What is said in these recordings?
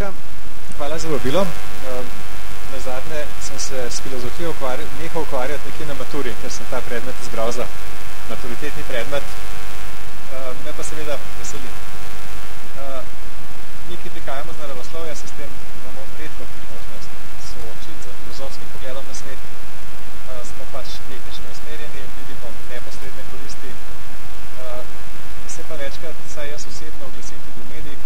skratka, hvala za vabilo. Um, na zadnje sem se s filozofijo ukvarjal, nehal ukvarjati nekje na maturi, ker sem ta predmet izbral za maturitetni predmet. Uh, me pa seveda veseli. Mi, ki prihajamo z naravoslovja, se s tem imamo redko priložnost soočiti z filozofskim pogledom na svet. Smo pač tehnično usmerjeni, vidimo neposredne koristi. Se pa večkrat, saj jaz osebno oglasim tudi v medijih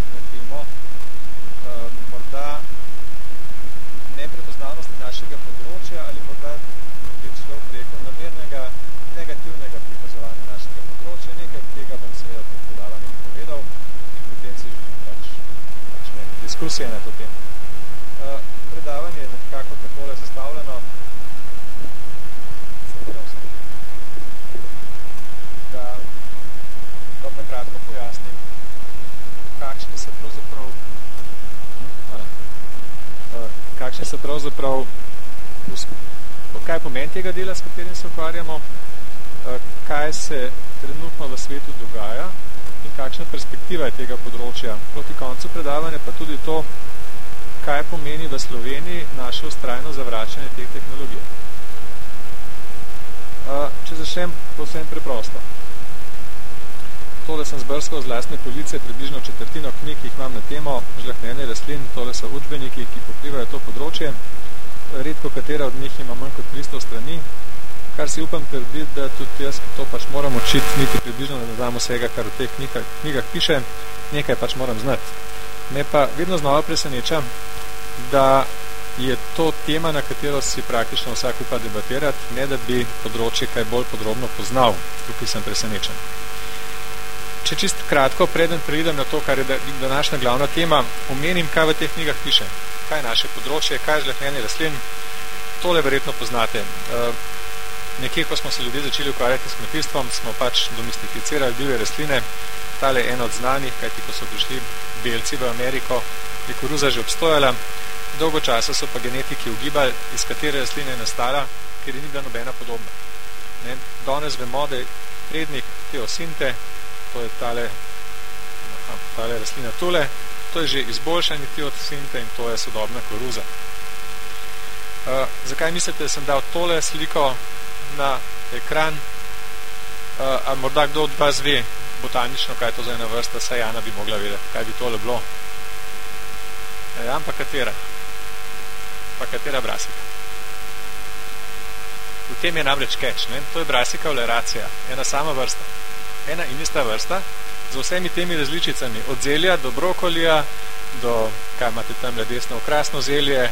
morda neprepoznavnosti našega področja ali morda bi človek rekel namernega negativnega prikazovanja našega področja. Nekaj tega bom seveda v tem predavanju povedal in potem si želim pač, pač neke diskusije na to temo. Uh, predavanje je nekako takole zastavljeno. Da vam na kratko pojasnim, kakšni so pravzaprav hvala, kakšni so pravzaprav kaj pomeni tega dela, s katerim se ukvarjamo, uh, kaj se trenutno v svetu dogaja in kakšna perspektiva je tega področja. Proti koncu predavanja pa tudi to, kaj pomeni v Sloveniji naše ustrajno zavračanje teh tehnologij. Uh, če začnem povsem preprosto. Tole sem zbrskal z lastne police, približno četrtino knjig, ki jih imam na temo žlahnenje rastlin, tole so učbeniki, ki pokrivajo to področje. Redko katera od njih ima manj kot 300 strani, kar si upam trditi, da tudi jaz to pač moram učiti, niti približno ne znam vsega, kar v teh knjigah, knjigah piše, nekaj pač moram znati. Me pa vedno znova preseneča, da je to tema, na katero si praktično vsak upa debatirati, ne da bi področje kaj bolj podrobno poznal. Tukaj sem presenečen. Če čist kratko, preden preidem na to, kar je današnja glavna tema, omenim, kaj v teh knjigah piše. Kaj je naše področje, kaj je žlehnjenje rastlin. Tole verjetno poznate. E, nekje, ko smo se ljudje začeli ukvarjati s kmetijstvom, smo pač domestificirali divje rastline. Tale je ena od znanih, kajti ko so prišli belci v Ameriko, je koruza že obstojala. Dolgo časa so pa genetiki ugibali, iz katere rastline je nastala, ker je ni bila nobena podobna. Ne? Danes vemo, da je prednik te osinte, to je tale, tale rastlina tule, to je že izboljšanje te osinte in to je sodobna koruza. Uh, zakaj mislite, da sem dal tole sliko na ekran? Uh, a morda kdo od vas ve botanično, kaj je to za ena vrsta, saj Jana bi mogla vedeti, kaj bi tole bilo. Ja, pa katera? Pa katera brasika? V tem je namreč keč, ne? to je brasika oleracija, ena sama vrsta. Ena in ista vrsta, z vsemi temi različicami, od zelja do brokolija, do, kaj imate tam desno, okrasno zelje,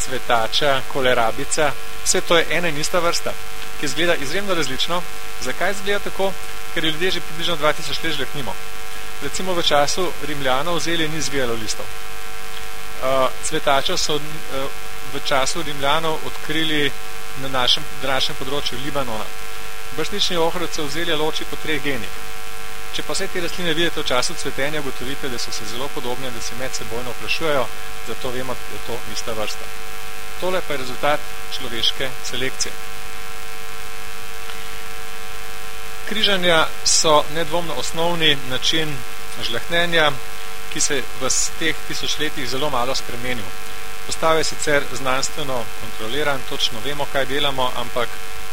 cvetača, kolerabica, vse to je ena in ista vrsta, ki izgleda izjemno različno. Zakaj izgleda tako? Ker ljudje že približno 2000 let žlehnimo. Recimo v času Rimljanov zelje ni zvijalo listov. Uh, cvetača so uh, v času Rimljanov odkrili na našem, našem področju Libanona. Bršnični ohrovt se vzelja loči po treh genih. Če pa vse te rastline vidite v času cvetenja, gotovite, da so se zelo podobne, da se med sebojno vprašujejo, zato vemo, da to ista vrsta. Tole pa je rezultat človeške selekcije. Križanja so nedvomno osnovni način žlehnenja, ki se v teh tisočletjih zelo malo spremenil. Postav je sicer znanstveno kontroliran, točno vemo, kaj delamo, ampak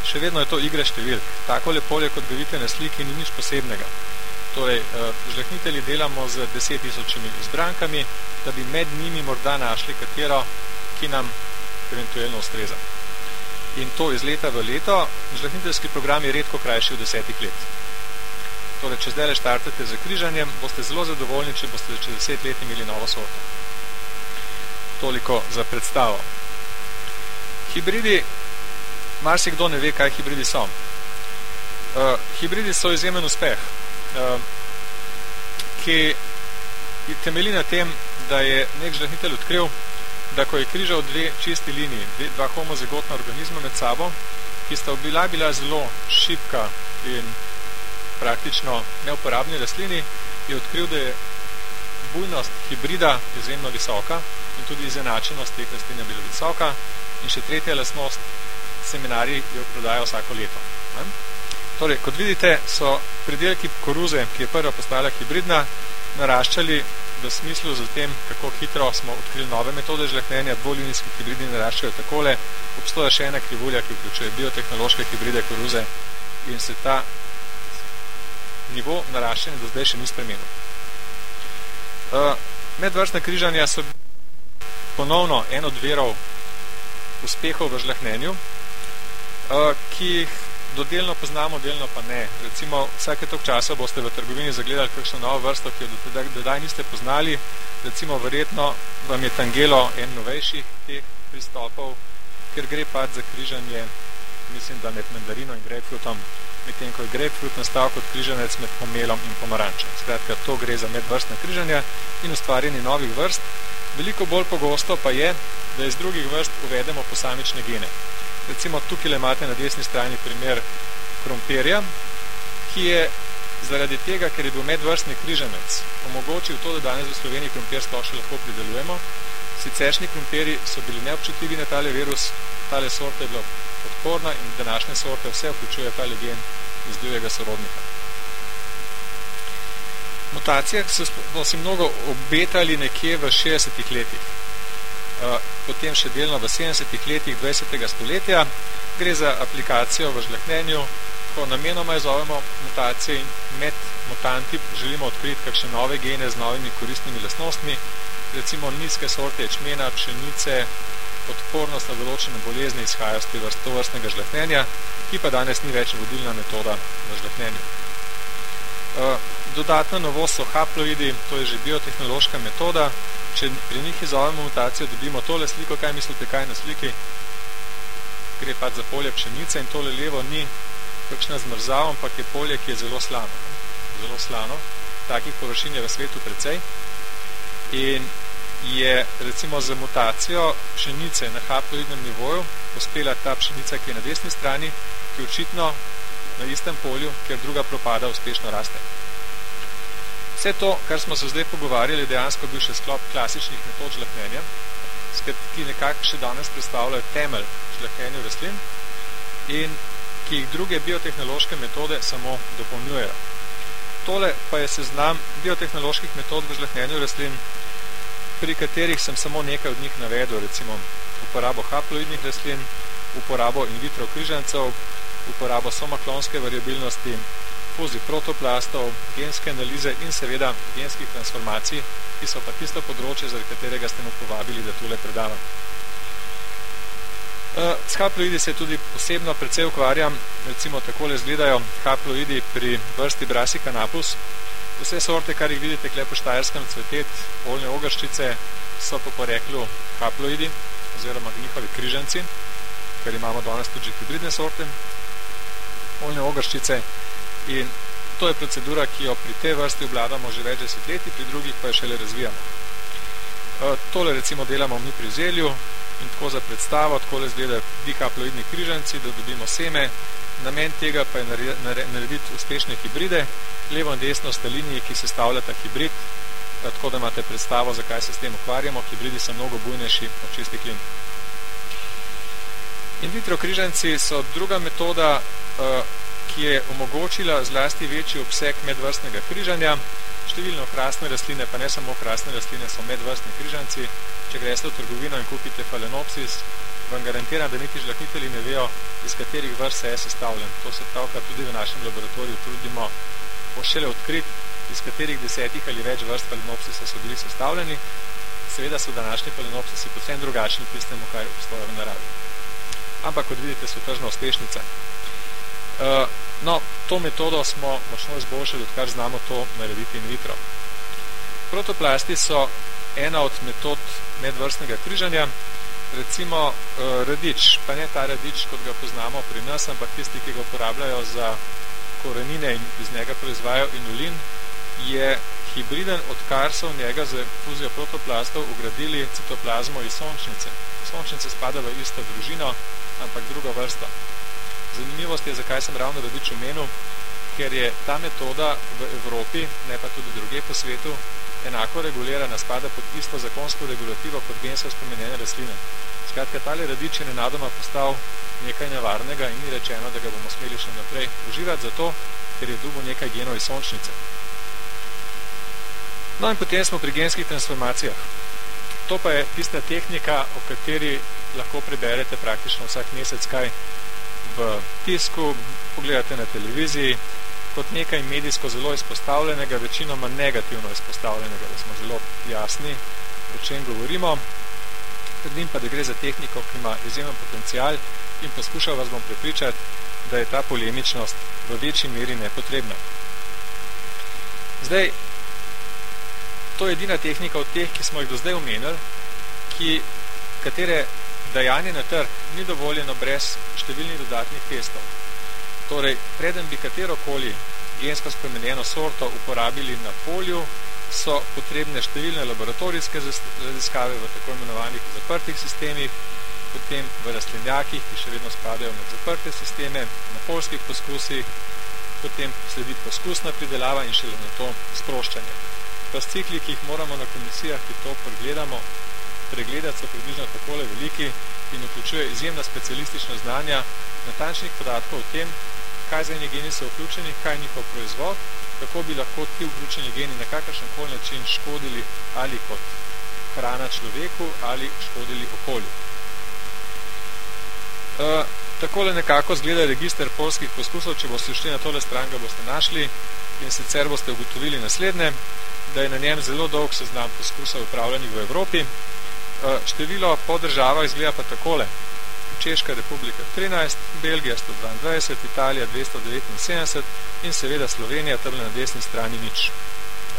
še vedno je to igra številk. Tako polje, kot ga vidite na sliki, ni nič posebnega. Torej, žlehnitelji delamo z deset tisočimi izbrankami, da bi med njimi morda našli katero, ki nam eventualno ustreza. In to iz leta v leto, žlehniteljski program je redko krajši od desetih let. Torej, če zdaj štartate za križanjem, boste zelo zadovoljni, če boste čez deset let imeli novo sorto. Toliko za predstavo. Hibridi, marsikdo ne ve, kaj hibridi so. Uh, hibridi so izjemen uspeh, uh, ki temeli na tem, da je nek žlehnitelj odkril, da ko je križal dve čisti liniji, dve, dva homozigotna organizma med sabo, ki sta bila bila zelo šipka in praktično neuporabni rastlini, je odkril, da je bujnost hibrida izjemno visoka in tudi izenačenost teh rastlin je bila visoka in še tretja lastnost seminarji jo prodajo vsako leto. Ne? Torej, kot vidite, so pridelki koruze, ki je prva postala hibridna, naraščali v smislu za tem, kako hitro smo odkrili nove metode žlehnenja, dvolinijski hibridi naraščajo takole, obstoja še ena krivulja, ki vključuje biotehnološke hibride koruze in se ta nivo naraščanja do zdaj še ni spremenil. Uh, medvrstne križanja so ponovno en od verov uspehov v žlehnenju, ki jih dodelno poznamo, delno pa ne. Recimo, vsake tok časa boste v trgovini zagledali kakšno novo vrsto, ki jo do dodaj niste poznali. Recimo, verjetno vam je tangelo en novejših teh pristopov, ker gre pa za križanje, mislim, da med mandarino in grapefruitom, medtem ko je grapefruit nastal kot križanec med pomelom in pomarančem. Skratka, to gre za medvrstne križanja in ustvarjanje novih vrst. Veliko bolj pogosto pa je, da iz drugih vrst uvedemo posamične gene recimo tukaj imate na desni strani primer krompirja, ki je zaradi tega, ker je bil medvrstni križanec, omogočil to, da danes v Sloveniji krompir sploh še lahko pridelujemo. Siceršnji krompiri so bili neobčutljivi na tale virus, tale sorta je bila odporna in današnje sorte vse vključuje tale gen iz drugega sorodnika. Mutacijah so si mnogo obetali nekje v 60 letih. Potem še delno v 70 letih 20. stoletja. Gre za aplikacijo v žlehnenju, ko namenoma izovemo mutacije in med mutanti želimo odkriti kakšne nove gene z novimi koristnimi lastnostmi, recimo nizke sorte ječmena, pšenice, odpornost na določene bolezni izhajajo z tovrstnega žlehnenja, ki pa danes ni več vodilna metoda v žlehnenju. Eh, dodatna novost so haploidi, to je že biotehnološka metoda, če pri njih izovemo mutacijo, dobimo tole sliko, kaj mislite, kaj na sliki? Gre pač za polje pšenice in tole levo ni kakšna zmrzav, ampak je polje, ki je zelo slano. Zelo slano. Takih površin je v svetu precej. In je recimo za mutacijo pšenice na haploidnem nivoju uspela ta pšenica, ki je na desni strani, ki očitno na istem polju, kjer druga propada, uspešno raste. Vse to, kar smo se zdaj pogovarjali, dejansko bil še sklop klasičnih metod žlehnenja, ki nekako še danes predstavljajo temelj žlehnenju rastlin in ki jih druge biotehnološke metode samo dopolnjujejo. Tole pa je seznam biotehnoloških metod v žlehnenju rastlin, pri katerih sem samo nekaj od njih navedel, recimo uporabo haploidnih rastlin, uporabo in vitro križancov, uporabo somaklonske variabilnosti, fuzi protoplastov, genske analize in seveda genskih transformacij, ki so pa tisto področje, zaradi katerega ste mu povabili, da tule predavam. Eh, s haploidi se tudi posebno precej ukvarjam, recimo takole izgledajo haploidi pri vrsti Brassica napus. Vse sorte, kar jih vidite kle po štajerskem cvetet, oljne ogrščice, so po poreklu haploidi, oziroma njihovi križanci, ker imamo danes tudi hibridne sorte. Oljne ogrščice In to je procedura, ki jo pri tej vrsti obladamo že več desetletij, pri drugih pa jo šele razvijamo. E, tole recimo delamo mi pri zelju in tako za predstavo, tako izgledajo dihaploidni križanci, da dobimo seme. Namen tega pa je narediti uspešne hibride, levo in desno sta liniji, ki sestavljata hibrid, e, tako da imate predstavo, zakaj se s tem ukvarjamo. Hibridi so mnogo bujnejši od čistih linij. In vitro križanci so druga metoda, e, ki je omogočila zlasti večji obseg medvrstnega križanja. Številno krasne rastline, pa ne samo krasne rastline, so medvrstni križanci. Če greste v trgovino in kupite falenopsis, vam garantiram, da niti žlahnitelji ne vejo, iz katerih vrst se je sestavljen. To se pravka tudi v našem laboratoriju trudimo pošele odkrit, iz katerih desetih ali več vrst falenopsisa so bili sestavljeni. Seveda so današnji falenopsisi posebno drugačni tistemu, kar obstoja v naravi. Ampak, kot vidite, so tržna uspešnica. Uh, no, to metodo smo močno izboljšali, odkar znamo to narediti in vitro. Protoplasti so ena od metod medvrstnega križanja, recimo uh, radič, pa ne ta radič, kot ga poznamo pri nas, ampak tisti, ki ga uporabljajo za korenine in iz njega proizvajajo inulin, je hibriden, odkar so v njega z fuzijo protoplastov ugradili citoplazmo iz sončnice. Sončnice spada v isto družino, ampak druga vrsta. Zanimivost je, zakaj sem ravno radič omenil, ker je ta metoda v Evropi, ne pa tudi druge po svetu, enako regulirana, spada pod isto zakonsko regulativo kot gensko spomenjene rastline. Skratka, tale radič je nenadoma postal nekaj nevarnega in ni rečeno, da ga bomo smeli še naprej uživati zato, ker je dubo nekaj genov iz sončnice. No in potem smo pri genskih transformacijah. To pa je tista tehnika, o kateri lahko preberete praktično vsak mesec kaj v tisku, pogledate na televiziji, kot nekaj medijsko zelo izpostavljenega, večinoma negativno izpostavljenega, da smo zelo jasni, o čem govorimo. Trdim pa, da gre za tehniko, ki ima izjemen potencial in poskušal vas bom prepričati, da je ta polemičnost v večji meri nepotrebna. Zdaj, to je edina tehnika od teh, ki smo jih do zdaj omenili, ki, katere dajanje na trg ni dovoljeno brez številnih dodatnih testov. Torej, preden bi katerokoli gensko spremenjeno sorto uporabili na polju, so potrebne številne laboratorijske raziskave v tako imenovanih zaprtih sistemih, potem v rastlinjakih, ki še vedno spadajo med zaprte sisteme, na polskih poskusih, potem sledi poskusna pridelava in šele na to sproščanje. Fascikli, ki jih moramo na komisijah, ki to pregledamo, pregledati so približno takole veliki in vključuje izjemna specialistična znanja, natančnih podatkov o tem, kaj za geni so vključeni, kaj njihov proizvod, kako bi lahko ti vključeni geni na kakršen kol način škodili ali kot hrana človeku ali škodili okolju. E, takole nekako zgleda register polskih poskusov, če boste šli na tole stran, ga boste našli in sicer boste ugotovili naslednje, da je na njem zelo dolg seznam poskusov upravljenih v Evropi. E, število po državah izgleda pa takole. Češka republika 13, Belgija 122, Italija 279 in seveda Slovenija tam na desni strani nič.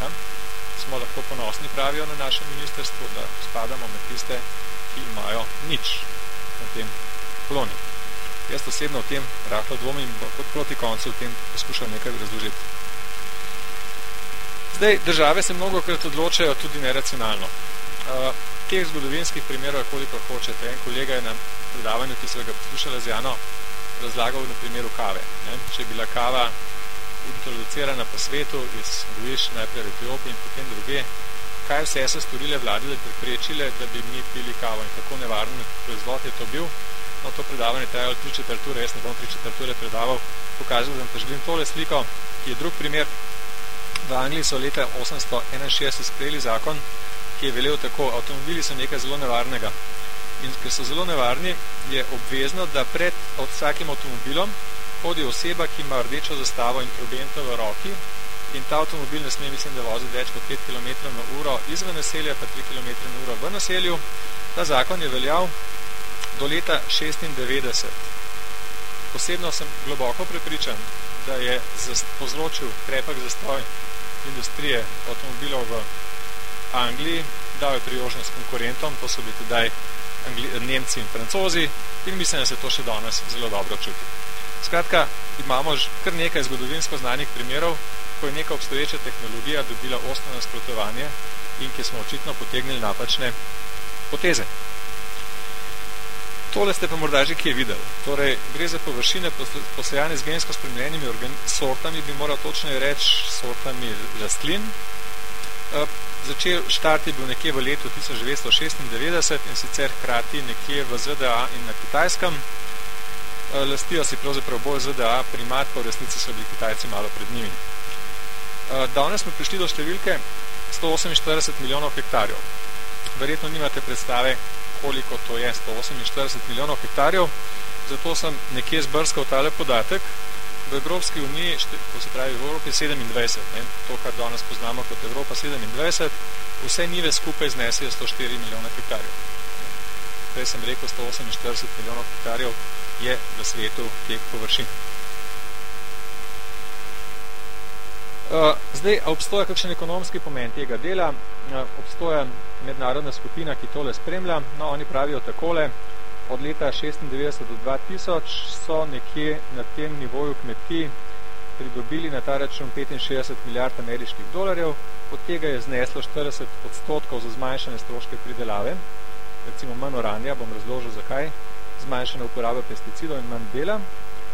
Ja? Smo lahko ponosni pravijo na našem ministrstvu, da spadamo med tiste, ki imajo nič na tem kloni. Jaz osebno v tem rahlo dvomim, kot proti koncu v tem poskušam nekaj razložiti. Zdaj, države se mnogokrat odločajo tudi neracionalno. Uh, teh zgodovinskih primerov je koliko hočete. En kolega je na predavanju, ki so ga poslušali z Jano, razlagal na primeru kave. Ne? Če je bila kava introducirana po svetu iz Goviš, najprej v Etiopiji in potem druge, kaj vse so storile vlade, da preprečile, da bi mi pili kavo in kako nevaren proizvod je to bil, no, to predavanje trajalo tri četvrture, jaz ne bom tri četvrture predaval, pokazal, da pa želim tole sliko, ki je drug primer. V Angliji so leta 861 sprejeli zakon, ki je velel tako, avtomobili so nekaj zelo nevarnega. In ker so zelo nevarni, je obvezno, da pred od vsakim avtomobilom hodi oseba, ki ima rdečo zastavo in trobento v roki in ta avtomobil ne sme, mislim, da vozi več kot 5 km na uro izven naselja, pa 3 km na uro v naselju. Ta zakon je veljal do leta 96. Posebno sem globoko prepričan, da je povzročil krepek zastoj industrije avtomobilov v Angliji, dal je priložnost konkurentom, to so bili tedaj Angli Nemci in Francozi in mislim, da se to še danes zelo dobro čuti. Skratka, imamo kar nekaj zgodovinsko znanih primerov, ko je neka obstoječa tehnologija dobila ostno nasprotovanje in ki smo očitno potegnili napačne poteze. Tole ste pa morda že kje videli. Torej, gre za površine posejane z gensko spremenjenimi sortami, bi moral točno reči sortami rastlin. E, začel štart je bil nekje v letu 1996 in sicer hkrati nekje v ZDA in na Kitajskem. E, lastijo si pravzaprav bolj ZDA, primat pa v resnici so bili Kitajci malo pred njimi. E, danes smo prišli do številke 148 milijonov hektarjev. Verjetno nimate predstave, koliko to je, 148 milijonov hektarjev, zato sem nekje zbrskal tale podatek, v Evropski uniji, to se pravi v Evropi 27, ne, to, kar danes poznamo kot Evropa 27, vse nive skupaj znesijo 104 milijona hektarjev. Prej sem rekel, 148 milijonov hektarjev je v svetu teh površin. Zdaj, obstoja kakšen ekonomski pomen tega dela, obstoja mednarodna skupina, ki tole spremlja. No, oni pravijo takole, od leta 96 do 2000 so nekje na tem nivoju kmetij pridobili na ta račun 65 milijard ameriških dolarjev, od tega je zneslo 40 odstotkov za zmanjšane stroške pridelave, recimo manj oranja, bom razložil zakaj, zmanjšane uporabe pesticidov in manj dela.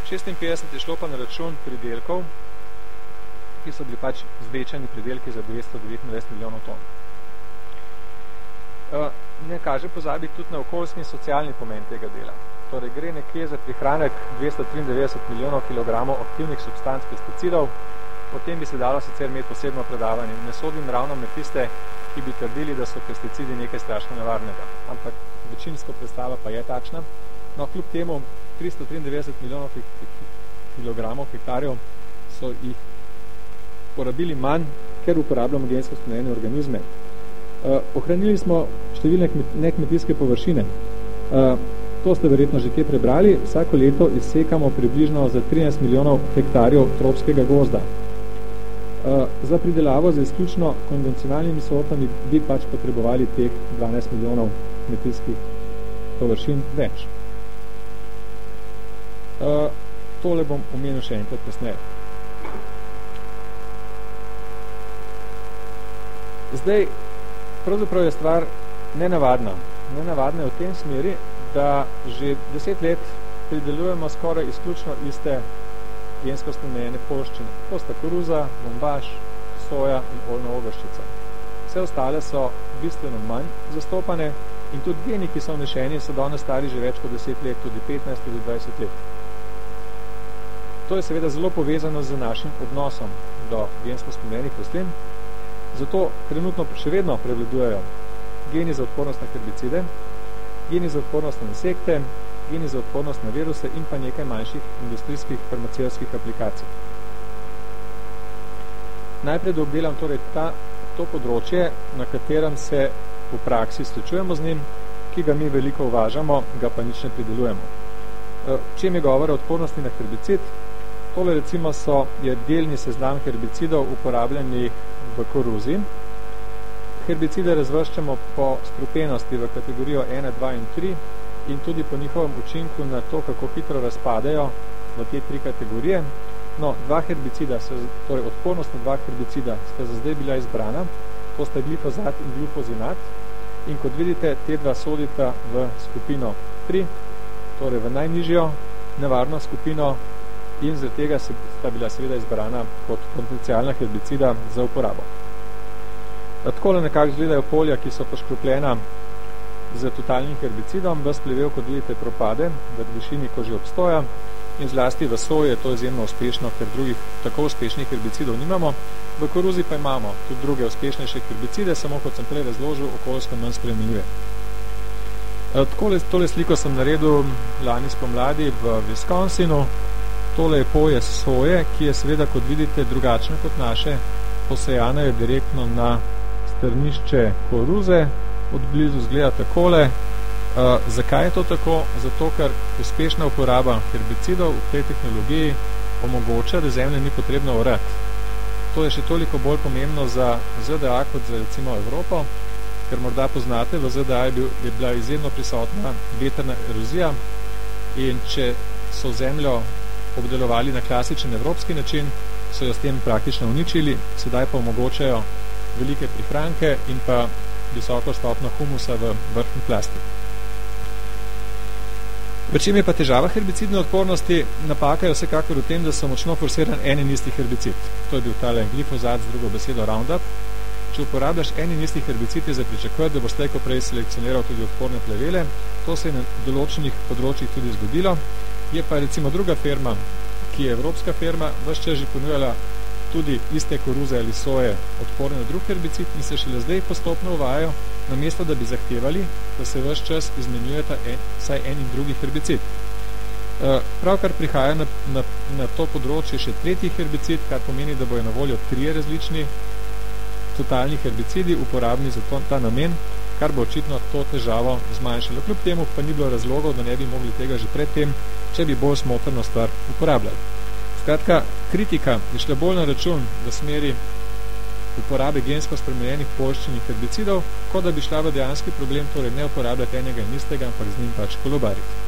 56 je šlo pa na račun pridelkov, ki so bili pač zvečani pridelki za 229 milijonov ton. Ne kaže pozabiti tudi na okoljski in socialni pomen tega dela. Torej, gre nekje za prihranek 293 milijonov kilogramov aktivnih substanc pesticidov, o tem bi se dalo sicer imeti posebno predavanje. Ne sodim ravno med tiste, ki bi trdili, da so pesticidi nekaj strašno nevarnega. Ampak večinsko predstava pa je takšna. No, kljub temu 393 milijonov kilogramov hektarjev so jih porabili manj, ker uporabljamo gensko spremenjene organizme. Uh, ohranili smo številne nekmetijske površine. Uh, to ste verjetno že kje prebrali. Vsako leto izsekamo približno za 13 milijonov hektarjev tropskega gozda. Uh, za pridelavo z izključno konvencionalnimi sortami bi pač potrebovali teh 12 milijonov kmetijskih površin več. Uh, tole bom omenil še enkrat kasneje. Zdaj, pravzaprav je stvar nenavadna. Nenavadna je v tem smeri, da že deset let pridelujemo skoraj izključno iste gensko spremenjene poščine. To sta koruza, bombaž, soja in oljna ogrščica. Vse ostale so bistveno manj zastopane in tudi geni, ki so vnešeni, so danes stari že več kot 10 let, tudi 15, tudi 20 let. To je seveda zelo povezano z našim odnosom do gensko spremenjenih rastlin, Zato trenutno še vedno prevladujejo geni za odpornost na herbicide, geni za odpornost na insekte, geni za odpornost na viruse in pa nekaj manjših industrijskih farmacijskih aplikacij. Najprej da obdelam torej ta, to področje, na katerem se v praksi srečujemo z njim, ki ga mi veliko uvažamo, ga pa nič ne pridelujemo. E, čem je govora odpornosti na herbicid? Tole recimo so, je delni seznam herbicidov uporabljenih v koruzi. Herbicide razvrščamo po strupenosti v kategorijo 1, 2 in 3 in tudi po njihovem učinku na to, kako hitro razpadejo v te tri kategorije. No, dva herbicida, se, torej odpornost na dva herbicida, sta za zdaj bila izbrana, to sta glifozat in glufozinat. In kot vidite, te dva sodita v skupino 3, torej v najnižjo nevarno skupino in zaradi tega sta bila seveda izbrana kot potencijalna herbicida za uporabo. Takole nekako izgledajo polja, ki so poškropljena z totalnim herbicidom, v splevel, kot vidite, propade v višini, ko že obstoja in zlasti v soji je to izjemno uspešno, ker drugih tako uspešnih herbicidov nimamo. V koruzi pa imamo tudi druge uspešnejše herbicide, samo kot sem prej razložil, okoljsko manj spremljive. Takole, tole sliko sem naredil lani spomladi v Wisconsinu, tole je poje soje, ki je seveda, kot vidite, drugačno kot naše, posejana je direktno na strnišče koruze, od blizu zgleda takole. Uh, zakaj je to tako? Zato, ker uspešna uporaba herbicidov v tej tehnologiji omogoča, da zemlje ni potrebno orati. To je še toliko bolj pomembno za ZDA kot za recimo Evropo, ker morda poznate, v ZDA je, bil, je bila izjemno prisotna vetrna erozija in če so zemljo obdelovali na klasičen evropski način, so jo s tem praktično uničili, sedaj pa omogočajo velike prihranke in pa visoko stopno humusa v vrhni plasti. V čem je pa težava herbicidne odpornosti? Napaka je vsekakor v tem, da so močno forsiran en in isti herbicid. To je bil tale glifozat z drugo besedo Roundup. Če uporabljaš en in isti herbicid, je za pričakovati, da boš teko prej selekcioniral tudi odporne plevele. To se je na določenih področjih tudi zgodilo. Je pa recimo druga firma, ki je evropska firma, vse čas že ponujala tudi iste koruze ali soje odporne na drug herbicid in se šele zdaj postopno uvajajo, namesto da bi zahtevali, da se vse čas izmenjujeta en, saj en in drugi herbicid. Eh, pravkar prihaja na, na, na to področje še tretji herbicid, kar pomeni, da bojo na voljo trije različni totalni herbicidi uporabni za to, ta namen, kar bo očitno to težavo zmanjšalo. Kljub temu pa ni bilo razlogov, da ne bi mogli tega že predtem, če bi bolj smotrno stvar uporabljali. Skratka, kritika je šla bolj na račun v smeri uporabe gensko spremenjenih poščenih herbicidov, kot da bi šla v dejanski problem, torej ne uporabljati enega in istega, ampak z njim pač kolobariti.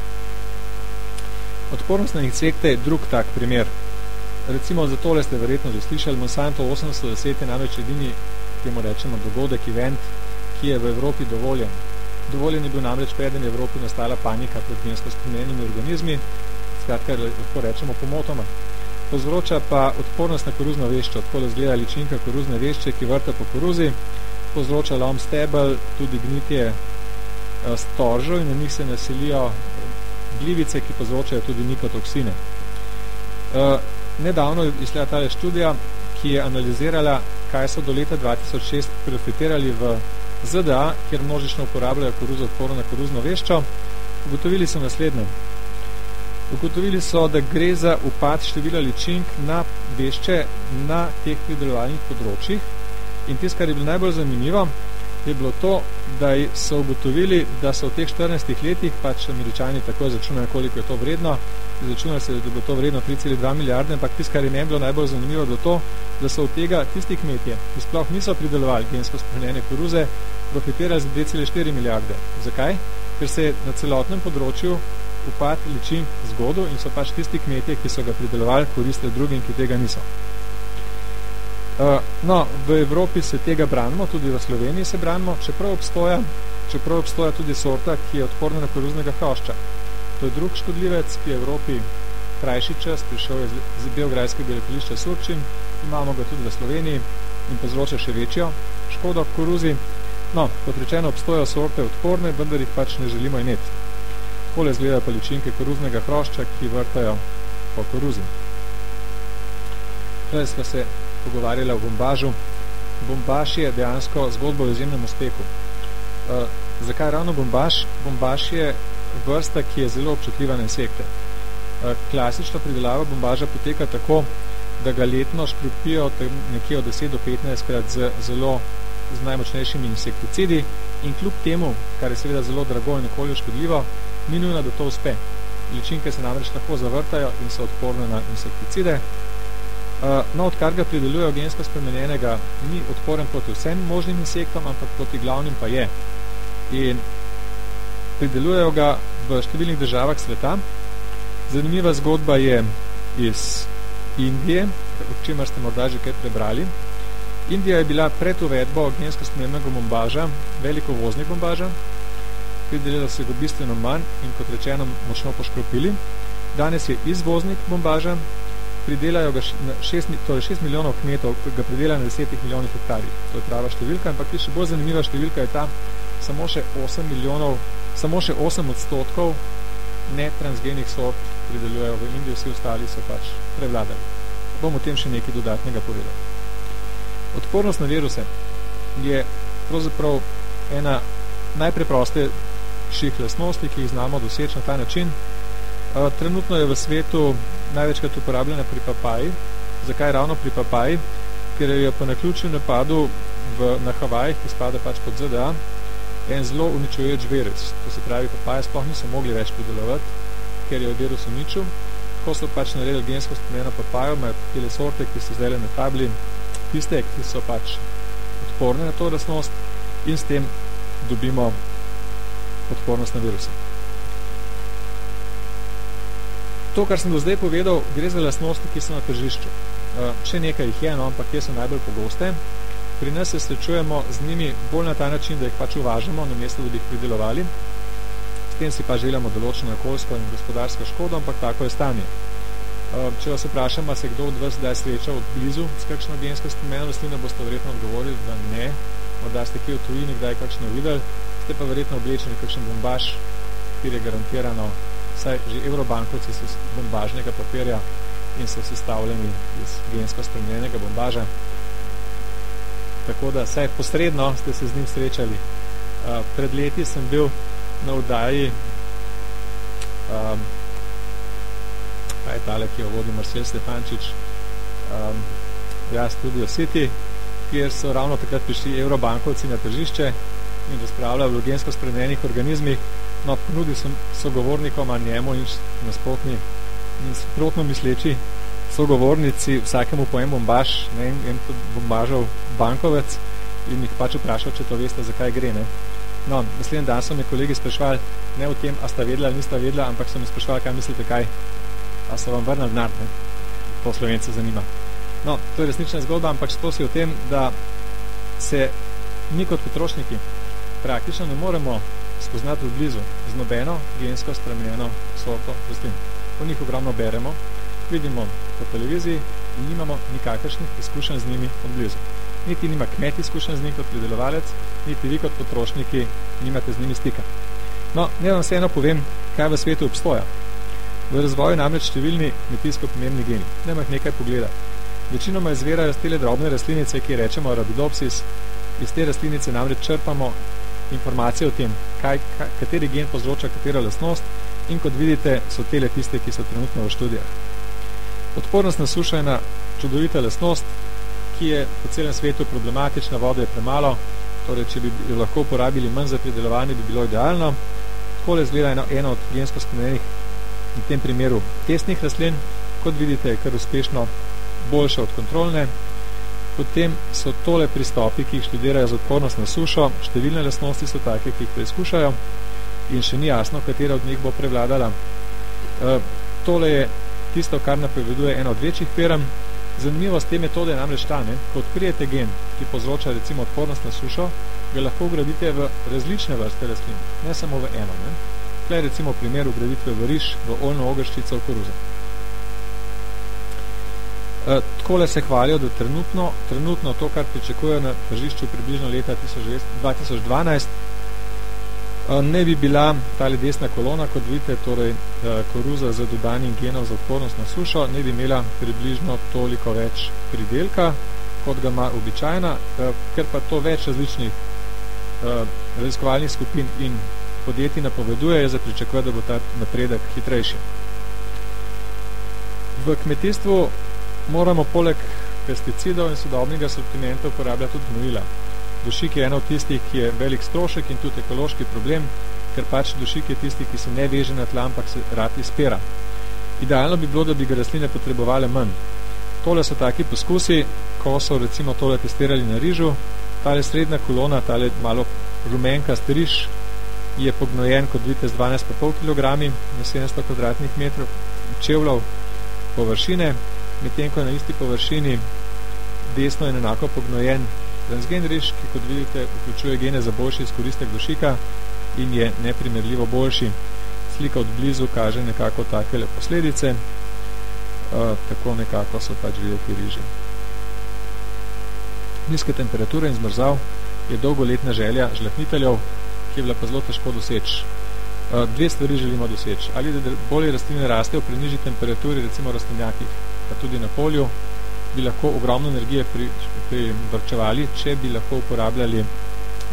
Odpornost na insekte je drug tak primer. Recimo za tole ste verjetno že slišali, Monsanto 810 je namreč edini, temu rečemo, dogodek, event, ki je v Evropi dovoljen. Dovoljen je bil namreč preden v Evropi nastala panika pred gensko spremenjenimi organizmi, skratka, lahko rečemo pomotoma. Povzroča pa odpornost na koruzno veščo, tako da zgleda ličinka koruzne vešče, ki vrta po koruzi, povzroča lom stebel, tudi gnitje eh, storžov in na njih se naselijo glivice, ki povzročajo tudi nikotoksine. Eh, nedavno je izgleda tale študija, ki je analizirala, kaj so do leta 2006 profitirali v ZDA, kjer množično uporabljajo koruzo odporno na koruzno veščo, ugotovili so naslednje. Ugotovili so, da gre za upad števila ličink na vešče na teh pridelovalnih področjih in tisto, kar je bilo najbolj zanimivo, je bilo to, da so ugotovili, da so v teh 14 letih, pač američani tako začunajo, koliko je to vredno, začunajo se, da bilo to vredno 3,2 milijarde, ampak tisto, kar je ne bilo najbolj zanimivo, bilo to, da so od tega tisti kmetje, ki sploh niso pridelovali gensko spremenjene koruze, profitirali z 2,4 milijarde. Zakaj? Ker se je na celotnem področju upad ličink zgodil in so pač tisti kmetje, ki so ga pridelovali, koristili drugim, ki tega niso. Uh, no, v Evropi se tega branimo, tudi v Sloveniji se branimo, čeprav obstoja, čeprav obstoja tudi sorta, ki je odporna na koruznega hrošča. To je drug škodljivec, ki je v Evropi krajši čas, prišel je z biograjskega letališča Surčin, imamo ga tudi v Sloveniji in povzroča še večjo škodo koruzi. No, kot rečeno, obstojajo sorte odporne, vendar jih pač ne želimo imeti. Tole zgledajo pa ličinke koruznega hrošča, ki vrtajo po koruzi. Tukaj smo se pogovarjala o bombažu. Bombaž je dejansko zgodba o izjemnem uspehu. Uh, zakaj ravno bombaž? Bombaž je vrsta, ki je zelo občutljiva na insekte. Uh, klasična pridelava bombaža poteka tako, da ga letno škrupijo nekje od 10 do 15 krat z zelo z najmočnejšimi insekticidi in kljub temu, kar je seveda zelo drago in okolju škodljivo, ni nujno, da to uspe. Ličinke se namreč lahko zavrtajo in so odporne na insekticide, no, odkar ga pridelujejo gensko spremenjenega, ni odporen proti vsem možnim insektom, ampak proti glavnim pa je. In pridelujejo ga v številnih državah sveta. Zanimiva zgodba je iz Indije, o čemer ste morda že kaj prebrali. Indija je bila pred uvedbo gensko spremenjenega bombaža, veliko voznik bombaža, pridelila se ga bistveno manj in kot rečeno močno poškropili. Danes je izvoznik bombaža, pridelajo ga 6, torej 6 milijonov kmetov, ga pridelajo na 10 milijonih hektarjih. To je prava številka, ampak še bolj zanimiva številka je ta, samo še 8 milijonov, samo še 8 odstotkov netransgenih sort pridelujejo v Indiji, vsi ostali so pač prevladali. Bom o tem še nekaj dodatnega povedal. Odpornost na viruse je pravzaprav ena najpreprostejših lastnosti, ki jih znamo doseči na ta način. Trenutno je v svetu največkrat uporabljena pri papaji. Zakaj ravno pri papaji? Ker je po naključnem napadu v, na Havajih, ki spada pač pod ZDA, en zelo uničuječ virus. To se pravi, papaje sploh niso mogli več pridelovati, ker je virus uničil. Ko so pač naredili gensko spremenjeno papajo, imajo tele sorte, ki so zdaj na tabli, tiste, ki so pač odporne na to rasnost in s tem dobimo odpornost na viruse. To, kar sem do zdaj povedal, gre za lastnosti, ki so na tržišču. Uh, še nekaj jih je, no, ampak kje so najbolj pogoste. Pri nas se srečujemo z njimi bolj na ta način, da jih pač uvažamo, na mesto, da bi jih pridelovali. S tem si pa želimo določeno okoljsko in gospodarsko škodo, ampak tako je stanje. Uh, če vas vprašam, se kdo od vas zdaj sreča od blizu s kakšno gensko spremenjeno rastlino, boste verjetno odgovorili, da ne. Morda ste kje v tujini kdaj kakšno videli, ste pa verjetno oblečeni kakšen bombaž, kjer je garantirano saj že evrobankovci so bombažnega papirja in so sestavljeni iz gensko spremenjenega bombaža. Tako da, saj posredno ste se z njim srečali. Uh, pred leti sem bil na vdaji um, kaj je tale, ki jo vodi Marcel Stefančič um, ja, Studio City, kjer so ravno takrat prišli evrobankovci na tržišče in razpravljali o gensko spremenjenih organizmih no, ponudil sem sogovornikom, a njemu in nasprotni in sprotno misleči sogovornici vsakemu po en bombaž, ne, en bombažov bankovec in jih pač vprašal, če to veste, zakaj gre. Ne. No, naslednji dan so me kolegi sprašvali, ne o tem, a sta vedela ali nista vedela, ampak so me sprašvali, kaj mislite, kaj, a so vam vrnali denar, ne. To slovence zanima. No, to je resnična zgodba, ampak to si o tem, da se mi kot potrošniki praktično ne moremo spoznati v blizu z nobeno gensko spremenjeno sorto rastlin. O njih ogromno beremo, vidimo po televiziji in nimamo nikakršnih izkušenj z njimi od blizu. Niti nima kmet izkušenj z njim kot pridelovalec, niti vi kot potrošniki nimate z njimi stika. No, ne vam vseeno povem, kaj v svetu obstoja. V razvoju namreč številni kmetijsko pomembni geni. Nemo jih nekaj pogleda. Večinoma izvirajo iz tele drobne rastlinice, ki rečemo Arabidopsis. Iz te rastlinice namreč črpamo informacije o tem, kaj, kaj, kateri gen povzroča katero lastnost in kot vidite, so tele tiste, ki so trenutno v študijah. Odpornost na sušo je ena čudovita lastnost, ki je po celem svetu problematična, vode je premalo, torej če bi jo lahko uporabili manj za pridelovanje, bi bilo idealno. Takole izgleda eno, eno od gensko spremenjenih, v tem primeru testnih rastlin, kot vidite, je kar uspešno boljša od kontrolne. Potem so tole pristopi, ki jih študirajo za odpornost na sušo, številne lastnosti so take, ki jih preizkušajo in še ni jasno, katera od njih bo prevladala. E, tole je tisto, kar napoveduje ena od večjih perem. Zanimivost te metode je namreč ta, ne? ko odkrijete gen, ki povzroča recimo odpornost na sušo, ga lahko ugradite v različne vrste rastlin, ne samo v eno. Ne? Tle recimo primer ugraditve v riž, v oljno ogrščico, v koruzo. Eh, takole se hvalijo, da trenutno, trenutno to, kar pričakujejo na tržišču približno leta 2012, eh, ne bi bila tale desna kolona, kot vidite, torej eh, koruza z dodanjem genov za odpornost na sušo, ne bi imela približno toliko več pridelka, kot ga ima običajna, ker pa to več različnih raziskovalnih skupin in podjetij napoveduje, je za pričakuje, da bo ta napredek hitrejši. V kmetijstvu moramo poleg pesticidov in sodobnega sortimenta uporabljati tudi gnojila. Dušik je eno od tistih, ki je velik strošek in tudi ekološki problem, ker pač dušik je tisti, ki se ne veže na tla, ampak se rad izpera. Idealno bi bilo, da bi ga rastline potrebovale manj. Tole so taki poskusi, ko so recimo tole testirali na rižu, tale srednja kolona, tale malo rumenka striž, je pognojen, kot vidite, z 12,5 kg na 700 kvadratnih metrov čevlov površine, medtem ko je na isti površini desno in enako pognojen transgen riž, ki kot vidite vključuje gene za boljši izkoristek dušika in je neprimerljivo boljši. Slika od blizu kaže nekako takele posledice, uh, tako nekako so pač videti riži. Nizke temperature in zmrzav je dolgoletna želja žlehniteljev, ki je bila pa zelo težko doseči. Uh, dve stvari želimo doseči. Ali da bolje rastline rastejo pri nižji temperaturi, recimo rastlinjakih, pa tudi na polju, bi lahko ogromno energije privrčevali, pri če bi lahko uporabljali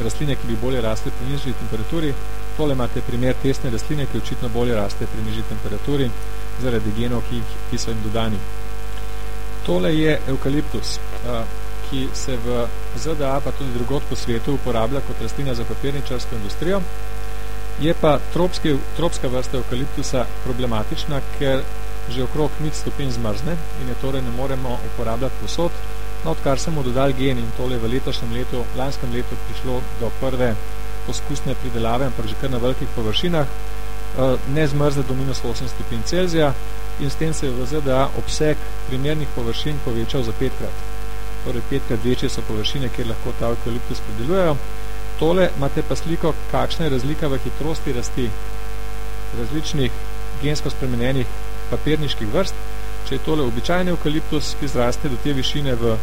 rastline, ki bi bolje rastle pri nižji temperaturi. Tole imate primer testne rastline, ki očitno bolje raste pri nižji temperaturi, zaradi genov, ki, ki so jim dodani. Tole je eukaliptus, ki se v ZDA pa tudi drugod po svetu uporablja kot rastlina za papirničarsko industrijo. Je pa tropski, tropska vrsta eukaliptusa problematična, ker že okrog nič stopin zmrzne in je torej ne moremo uporabljati posod. No, odkar smo dodali gen in tole v letošnjem letu, lanskem letu prišlo do prve poskusne pridelave, ampak že kar na velikih površinah, eh, ne zmrzne do minus 8 stopin Celzija in s tem se je v ZDA obseg primernih površin povečal za petkrat. Torej petkrat večje so površine, kjer lahko ta eukaliptus pridelujejo. Tole imate pa sliko, kakšna je razlika v hitrosti rasti različnih gensko spremenjenih papirniških vrst, če je tole običajni eukaliptus, ki zraste do te višine v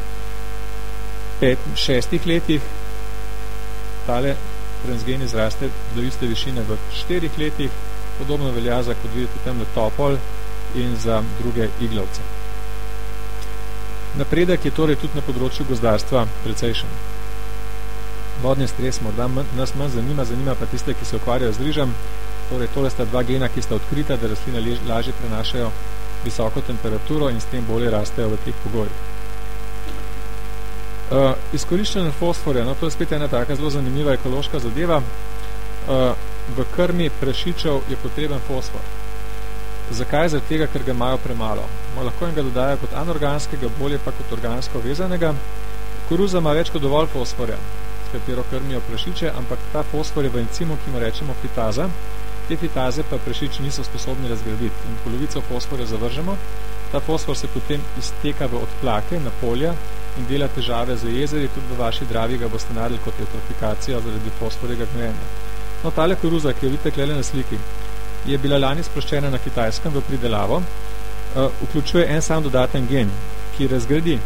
pet, šestih letih, tale transgeni zraste do iste višine v štirih letih, podobno velja za, kot vidite, temle topol in za druge iglavce. Napredek je torej tudi na področju gozdarstva precejšen. Vodni stres morda nas manj zanima, zanima pa tiste, ki se ukvarjajo z rižem, Torej, tole sta dva gena, ki sta odkrita, da rastline lažje prenašajo visoko temperaturo in s tem bolje rastejo v teh pogojih. Uh, izkoriščenje fosforja, no to je spet ena taka zelo zanimiva ekološka zadeva. Uh, v krmi prešičev je potreben fosfor. Zakaj? Zaradi tega, ker ga imajo premalo. No, lahko jim ga dodajo kot anorganskega, bolje pa kot organsko vezanega. Koruza ima več kot dovolj fosforja, s katero krmijo prešiče, ampak ta fosfor je v encimu, ki mu rečemo fitaza, Te fitaze pa prešiči niso sposobni razgraditi in polovico fosforja zavržemo. Ta fosfor se potem izteka v odplake na polja in dela težave za jezeri, tudi v vaši dravi ga boste naredili kot eutrofikacija zaradi fosforjega gnojenja. No, tale koruza, ki jo vidite klele na sliki, je bila lani sproščena na kitajskem v pridelavo, uh, vključuje en sam dodaten gen, ki razgradi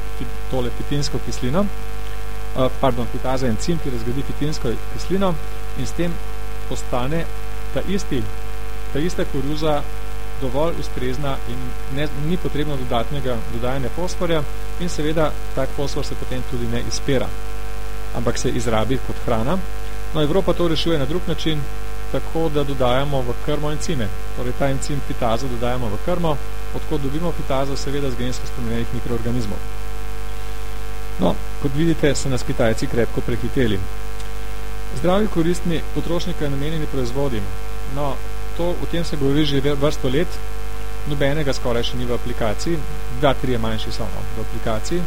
tole fitinsko kislino, uh, pardon, fitaza encim, ki razgradi fitinsko kislino in s tem postane ta, isti, ta ista koruza dovolj ustrezna in ne, ni potrebno dodatnega dodajanja fosforja, in seveda tak fosfor se potem tudi ne izpira, ampak se izrabi kot hrana. No, Evropa to rešuje na drug način, tako da dodajamo v krmo encime. Torej, ta encim fitazo dodajamo v krmo, odkot dobimo fitazo, seveda z gensko spremenjenih mikroorganizmov. No, kot vidite, so nas Kitajci krepko prehiteli. Zdravi koristni potrošnika namenjeni proizvodi. No, to, o tem se govori že vrsto let, nobenega skoraj še ni v aplikaciji, dva, tri je manjši so no, v aplikaciji,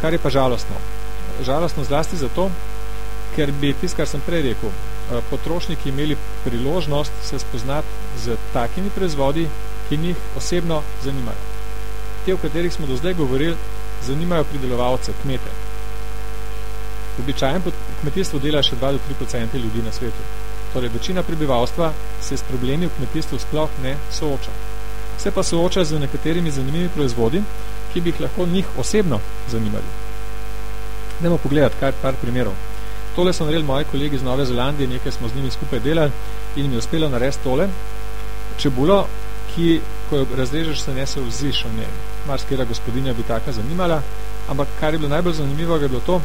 kar je pa žalostno. Žalostno zlasti zato, ker bi tist, kar sem prej rekel, eh, potrošniki imeli priložnost se spoznati z takimi proizvodi, ki njih osebno zanimajo. Te, o katerih smo do zdaj govorili, zanimajo pridelovalce, kmete. Običajen kmetijstvo dela še 2 do 3 ljudi na svetu. Torej, večina prebivalstva se s problemi v kmetijstvu sploh ne sooča. Se pa sooča z nekaterimi zanimivimi proizvodi, ki bi jih lahko njih osebno zanimali. Dajmo pogledati kar par primerov. Tole so naredili moji kolegi iz Nove Zelandije, nekaj smo z njimi skupaj delali in mi je uspelo narediti tole. Čebulo, ki, ko jo razrežeš, se ne se vziš o njej. Marskera gospodinja bi taka zanimala, ampak kar je bilo najbolj zanimivo, je bilo to,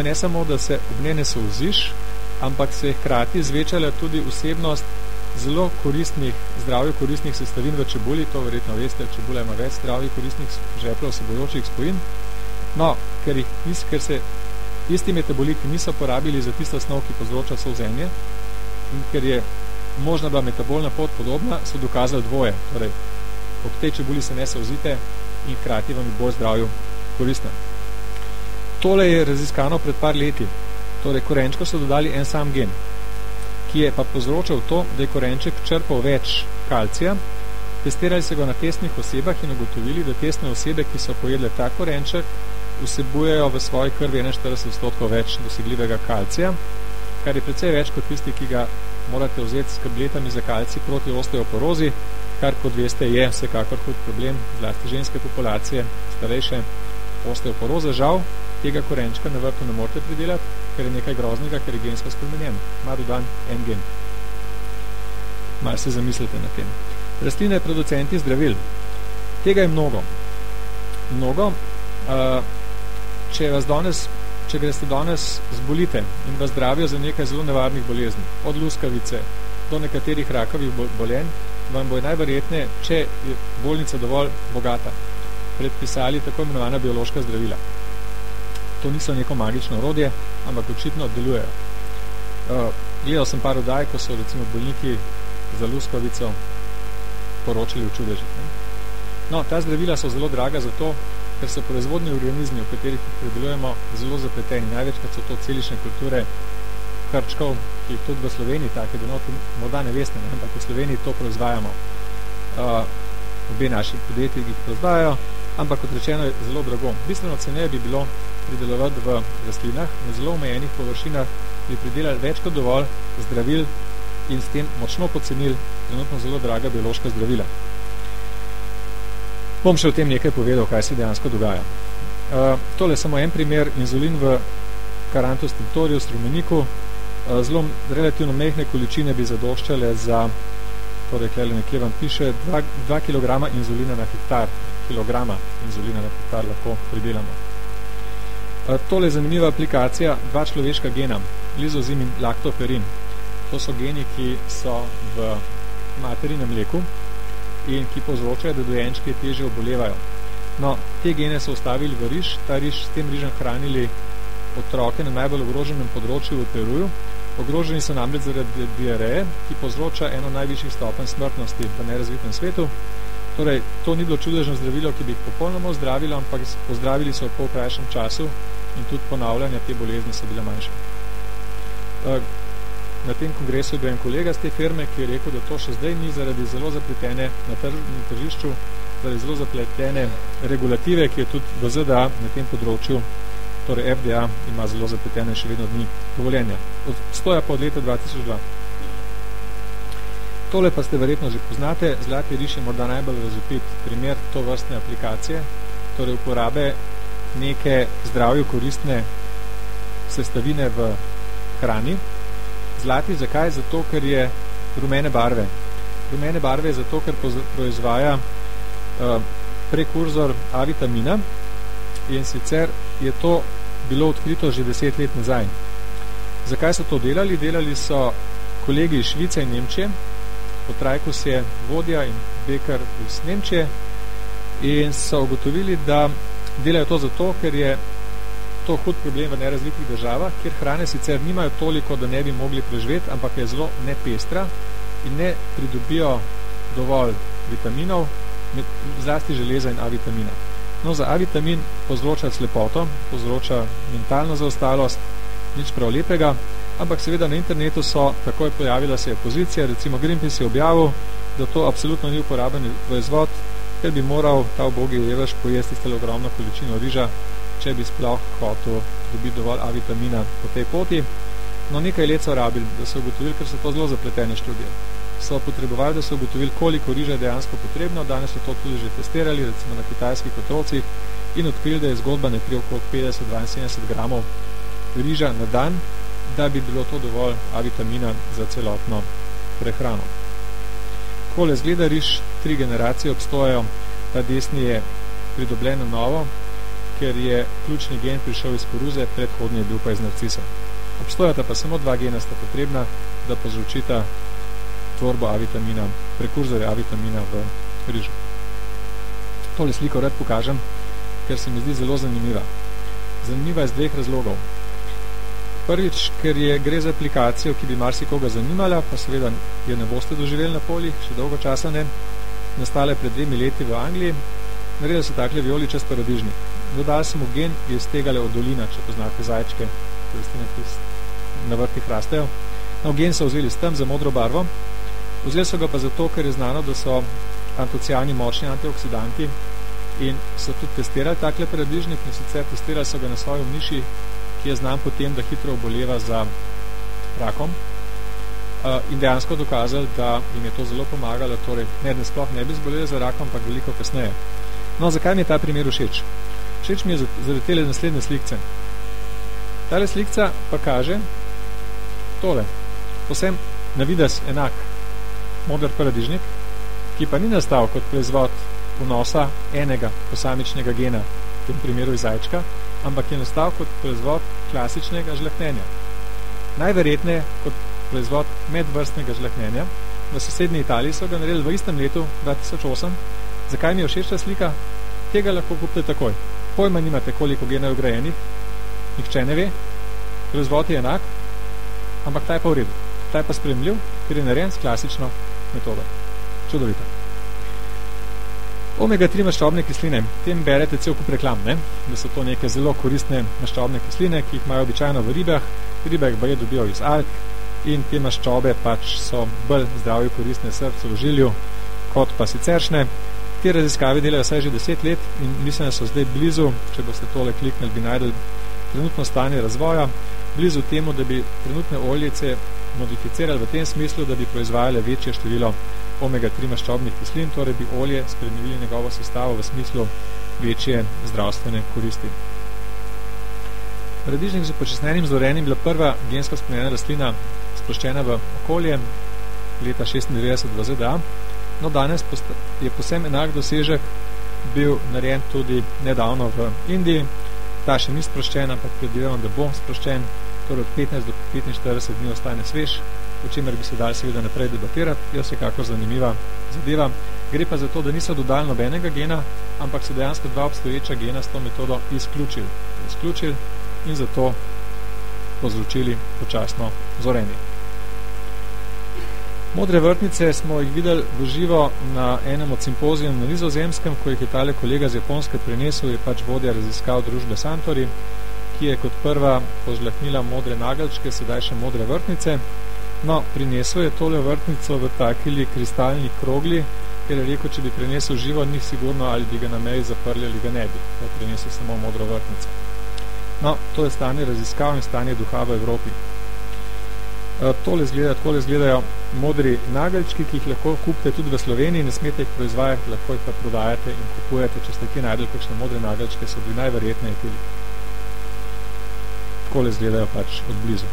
da ne samo, da se ob njej ne se vziš, ampak se je hkrati zvečala tudi vsebnost zelo koristnih, zdravje koristnih sestavin v čebuli, to verjetno veste, čebula ima več zdravje koristnih žeplov sebojočih spojin, no, ker, jih, ker se isti metaboliti niso porabili za tisto snov, ki povzroča solzenje, in ker je možna bila metabolna pot podobna, so dokazali dvoje, torej ob tej čebuli se ne sovzite in hkrati vam je bolj zdravju koristna. Tole je raziskano pred par leti, torej korenčko so dodali en sam gen, ki je pa povzročal to, da je korenček črpal več kalcija, testirali se ga na testnih osebah in ugotovili, da testne osebe, ki so pojedle ta korenček, vsebujejo v svoji krvi 41% več dosegljivega kalcija, kar je precej več kot tisti, ki ga morate vzeti s kabletami za kalci proti osteoporozi, kar kot veste je vsekakor hud problem zlasti ženske populacije, starejše osteoporoze. Žal, tega korenčka na vrtu ne morete pridelati, ker je nekaj groznega, ker je gensko spremenjen. Ima dodan en gen. Mal se zamislite na tem. Rastline producenti zdravil. Tega je mnogo. Mnogo. Uh, če vas danes če greste danes zbolite in vas zdravijo za nekaj zelo nevarnih bolezni, od luskavice do nekaterih rakavih bolen, vam bo najverjetne, če je bolnica dovolj bogata, predpisali tako imenovana biološka zdravila. To niso neko magično orodje, ampak očitno delujejo. Uh, gledal sem par odaj, ko so recimo bolniki za luskavico poročali v čudežih. No, ta zdravila so zelo draga zato, ker so proizvodni organizmi, v katerih jih predelujemo, zelo zapleteni. Največkrat so to celične kulture krčkov, ki jih tudi v Sloveniji, take denoti, morda ne veste, ne, ampak v Sloveniji to proizvajamo. Uh, obe naši podjetji jih proizvajajo, ampak kot rečeno je zelo drago. Bistveno ceneje bi bilo pridelovati v rastlinah, na zelo omejenih površinah bi pridelali več kot dovolj zdravil in s tem močno pocenili trenutno zelo draga biološka zdravila. Bom še o tem nekaj povedal, kaj se dejansko dogaja. Uh, tole je samo en primer, inzulin v karantus tinctoriu, strumeniku, uh, zelo relativno mehne količine bi zadoščale za, torej klele nekje vam piše, 2 kg inzulina na hektar, kilograma inzulina na hektar lahko pridelamo. Uh, tole je zanimiva aplikacija, dva človeška gena, lizozim in laktoferin. To so geni, ki so v materinem mleku, in ki povzročajo, da dojenčki teže obolevajo. No, te gene so ustavili v riž, ta riž s tem rižem hranili otroke na najbolj ogroženem področju v Peruju. Ogroženi so namreč zaradi diareje, ki povzroča eno najvišjih stopenj smrtnosti v nerazvitem svetu. Torej, to ni bilo čudežno zdravilo, ki bi jih popolnoma ozdravilo, ampak pozdravili so po krajšem času in tudi ponavljanja te bolezni so bile manjše. Eh, na tem kongresu je bil en kolega z te firme, ki je rekel, da to še zdaj ni zaradi zelo zapletene na, trž, na tržišču, zaradi zelo zapletene regulative, ki je tudi v ZDA na tem področju, torej FDA ima zelo zapletene še vedno dni dovoljenja. Stoja pa od leta 2002. Tole pa ste verjetno že poznate, zlati riš je morda najbolj razupit primer to vrstne aplikacije, torej uporabe neke zdravju koristne sestavine v hrani, Zlati zakaj? Zato, ker je rumene barve. Rumene barve je zato, ker proizvaja uh, prekurzor A vitamina In sicer je to bilo odkrito že deset let nazaj. Zakaj so to delali? Delali so kolegi iz Švice in Nemčije, po trajku se je vodja in bekar iz Nemčije in so ugotovili, da delajo to zato, ker je to hud problem v nerazvitih državah, kjer hrane sicer nimajo toliko, da ne bi mogli preživeti, ampak je zelo nepestra in ne pridobijo dovolj vitaminov, zlasti železa in A vitamina. No, za A vitamin povzroča slepoto, povzroča mentalno zaostalost, nič prav lepega, ampak seveda na internetu so takoj pojavila se opozicija, recimo Greenpeace je objavil, da to absolutno ni uporaben proizvod, ker bi moral ta ubogi jevaš pojesti stale ogromno količino riža, če bi sploh hotel dobiti dovolj A vitamina po tej poti. No, nekaj let so rabili, da so ugotovili, ker so to zelo zapletene študije. So potrebovali, da so ugotovili, koliko riža je dejansko potrebno. Danes so to tudi že testirali, recimo na kitajskih otrocih, in odkrili, da je zgodba nekje okrog 50-72 gramov riža na dan, da bi bilo to dovolj A vitamina za celotno prehrano. Kole zgleda riž, tri generacije obstojajo, ta desni je pridobljeno novo, ker je ključni gen prišel iz koruze, predhodni je bil pa iz narcisa. Obstojata pa samo dva gena sta potrebna, da povzročita tvorbo A vitamina, prekurzorja A vitamina v rižu. Tole sliko rad pokažem, ker se mi zdi zelo zanimiva. Zanimiva iz dveh razlogov. Prvič, ker je gre za aplikacijo, ki bi marsikoga zanimala, pa seveda je ne boste doživeli na polih, še dolgo časa ne, nastale pred dvemi leti v Angliji, naredili so takle violi čez paradižnik. Dodali smo gen iz tega od dolina, če poznate zajčke, rastline, ki na vrtih rastejo. No, gen so vzeli s tem za modro barvo. Vzeli so ga pa zato, ker je znano, da so antociani močni antioksidanti in so tudi testirali takle paradižnik in sicer testirali so ga na svojo miši, ki je znan potem, da hitro oboleva za rakom in dejansko dokazali, da jim je to zelo pomagalo, torej ne, da sploh ne bi zboleli za rakom, ampak veliko kasneje. No, zakaj mi je ta primer všeč? Všeč mi je zaradi tele naslednje slikce. Tale slikca pa kaže tole, posem na vides enak modr paradižnik, ki pa ni nastal kot proizvod vnosa enega posamičnega gena, v tem primeru iz zajčka, ampak je nastal kot proizvod klasičnega žlehnenja. Najverjetneje kot proizvod medvrstnega žlehnenja. V sosednji Italiji so ga naredili v istem letu 2008. Zakaj mi je všeč ta slika? Tega lahko kupite takoj. Pojma nimate, koliko genov ugrajenih, nihče ne ve, proizvod je enak, ampak ta je pa v redu. Ta je pa spremljiv, ker je narejen s klasično metodo. Čudovito. Omega-3 maščobne kisline, tem berete cel kup reklam, ne? da so to neke zelo koristne maščobne kisline, ki jih imajo običajno v ribah, ribe jih baje dobijo iz alg in te maščobe pač so bolj zdravju koristne srcu v žilju, kot pa siceršne. Te raziskave delajo vsaj že deset let in mislim, da so zdaj blizu, če boste tole kliknili, bi najdel trenutno stanje razvoja, blizu temu, da bi trenutne oljice modificirali v tem smislu, da bi proizvajale večje število omega-3 maščobnih kislin, torej bi olje spremenili njegovo sestavo v smislu večje zdravstvene koristi. Radižnik z upočasnenim zorenim bila prva gensko spremenjena rastlina sproščena v okolje leta 96 v ZDA. No, danes je posem enak dosežek bil narejen tudi nedavno v Indiji. Ta še ni sproščen, ampak predvidevam, da bo sproščen, torej od 15 do 45 dni ostane svež, o čemer bi se dali seveda naprej debatirati. Jaz je kako zanimiva zadeva. Gre pa za to, da niso dodali nobenega gena, ampak so dejansko dva obstoječa gena s to metodo izključili. Izključili in zato povzročili počasno zorenje. Modre vrtnice smo jih videli v živo na enem od simpozijom na nizozemskem, ko jih je tale kolega z Japonske prinesel, je pač vodja raziskav družbe Santori, ki je kot prva požlahnila modre nagelčke, sedaj še modre vrtnice. No, prinesel je tole vrtnico v takili kristalni krogli, ker je rekel, če bi prinesel živo, ni sigurno, ali bi ga na meji zaprli ali ga ne bi. To je prinesel samo modro vrtnico. No, to je stanje raziskav in stanje duha v Evropi. E, tole zgleda, tole izgledajo modri nageljčki, ki jih lahko kupite tudi v Sloveniji, ne smete jih proizvajati, lahko jih pa prodajate in kupujete, če ste ti najdeli kakšne modre nageljčke, so bi najverjetneje tudi. Takole izgledajo pač od blizu.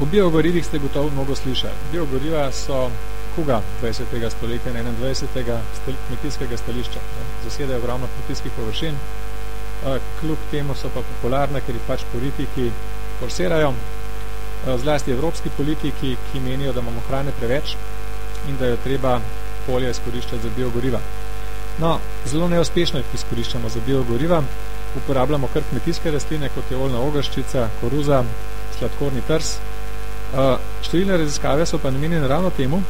O biogorivih ste gotovo mnogo slišali. Biogoriva so kuga 20. stoletja in 21. kmetijskega stališča. Ne. Zasedajo ogromno kmetijskih površin, kljub temu so pa popularne, ker jih pač politiki forsirajo, zlasti evropski politiki, ki menijo, da imamo hrane preveč in da jo treba polje izkoriščati za biogoriva. No, zelo neuspešno jih izkoriščamo za biogoriva, uporabljamo kar kmetijske rastline, kot je oljna ogaščica, koruza, sladkorni trs. Številne raziskave so pa namenjene ravno temu,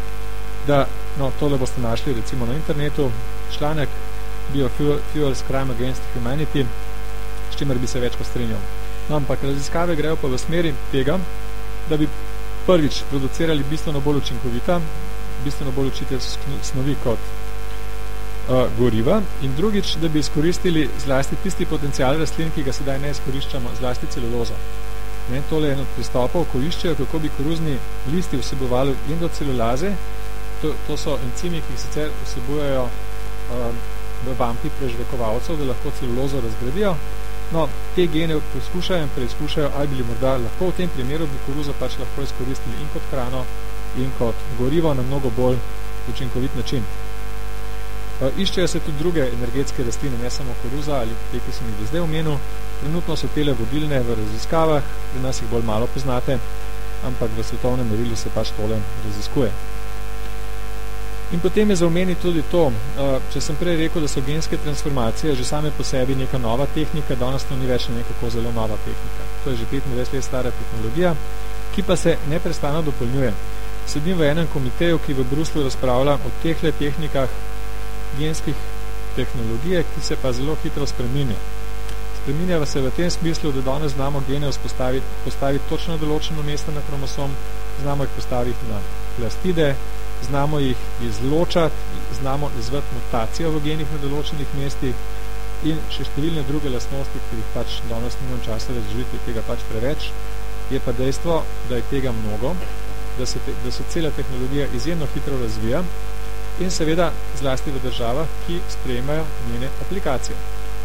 da, no, tole boste našli recimo na internetu, članek Biofuels Crime Against Humanity, s čimer bi se več postrenjal. No, ampak raziskave grejo pa v smeri tega, da bi prvič producirali bistveno bolj učinkovita, bistveno bolj učite snovi kot uh, goriva in drugič, da bi izkoristili zlasti tisti potencial rastlin, ki ga sedaj ne izkoriščamo, zlasti celulozo. Ne, tole je eno pristopov, ko iščejo, kako bi koruzni listi vsebovali endocelulaze, to, to so encimi, ki sicer vsebujejo uh, v vampi prežvekovalcev, da lahko celulozo razgradijo. No, te gene poskušajo in preizkušajo, ali bi morda lahko v tem primeru bi koruzo pač lahko izkoristili in kot hrano, in kot gorivo na mnogo bolj učinkovit način. Iščejo se tudi druge energetske rastline, ne samo koruza ali te, ki sem jih zdaj omenil. Trenutno so tele vodilne v raziskavah, pri nas jih bolj malo poznate, ampak v svetovnem merilu se pač tole raziskuje. In potem je za tudi to, če sem prej rekel, da so genske transformacije že same po sebi neka nova tehnika, danes to ni več nekako zelo nova tehnika. To je že 25 let stara tehnologija, ki pa se neprestano dopolnjuje. Sedim v enem komiteju, ki v Bruslu razpravlja o tehle tehnikah genskih tehnologije, ki se pa zelo hitro spreminja. Spreminja se v tem smislu, da danes znamo gene postaviti, postaviti točno določeno mesto na kromosom, znamo jih postaviti na plastide, znamo jih izločati, znamo izvati mutacijo v genih na določenih mestih in še številne druge lastnosti, ki jih pač danes nimam časa razložiti, tega pač preveč, je pa dejstvo, da je tega mnogo, da se, te, da se cela tehnologija izjemno hitro razvija in seveda zlasti v državah, ki sprejemajo njene aplikacije.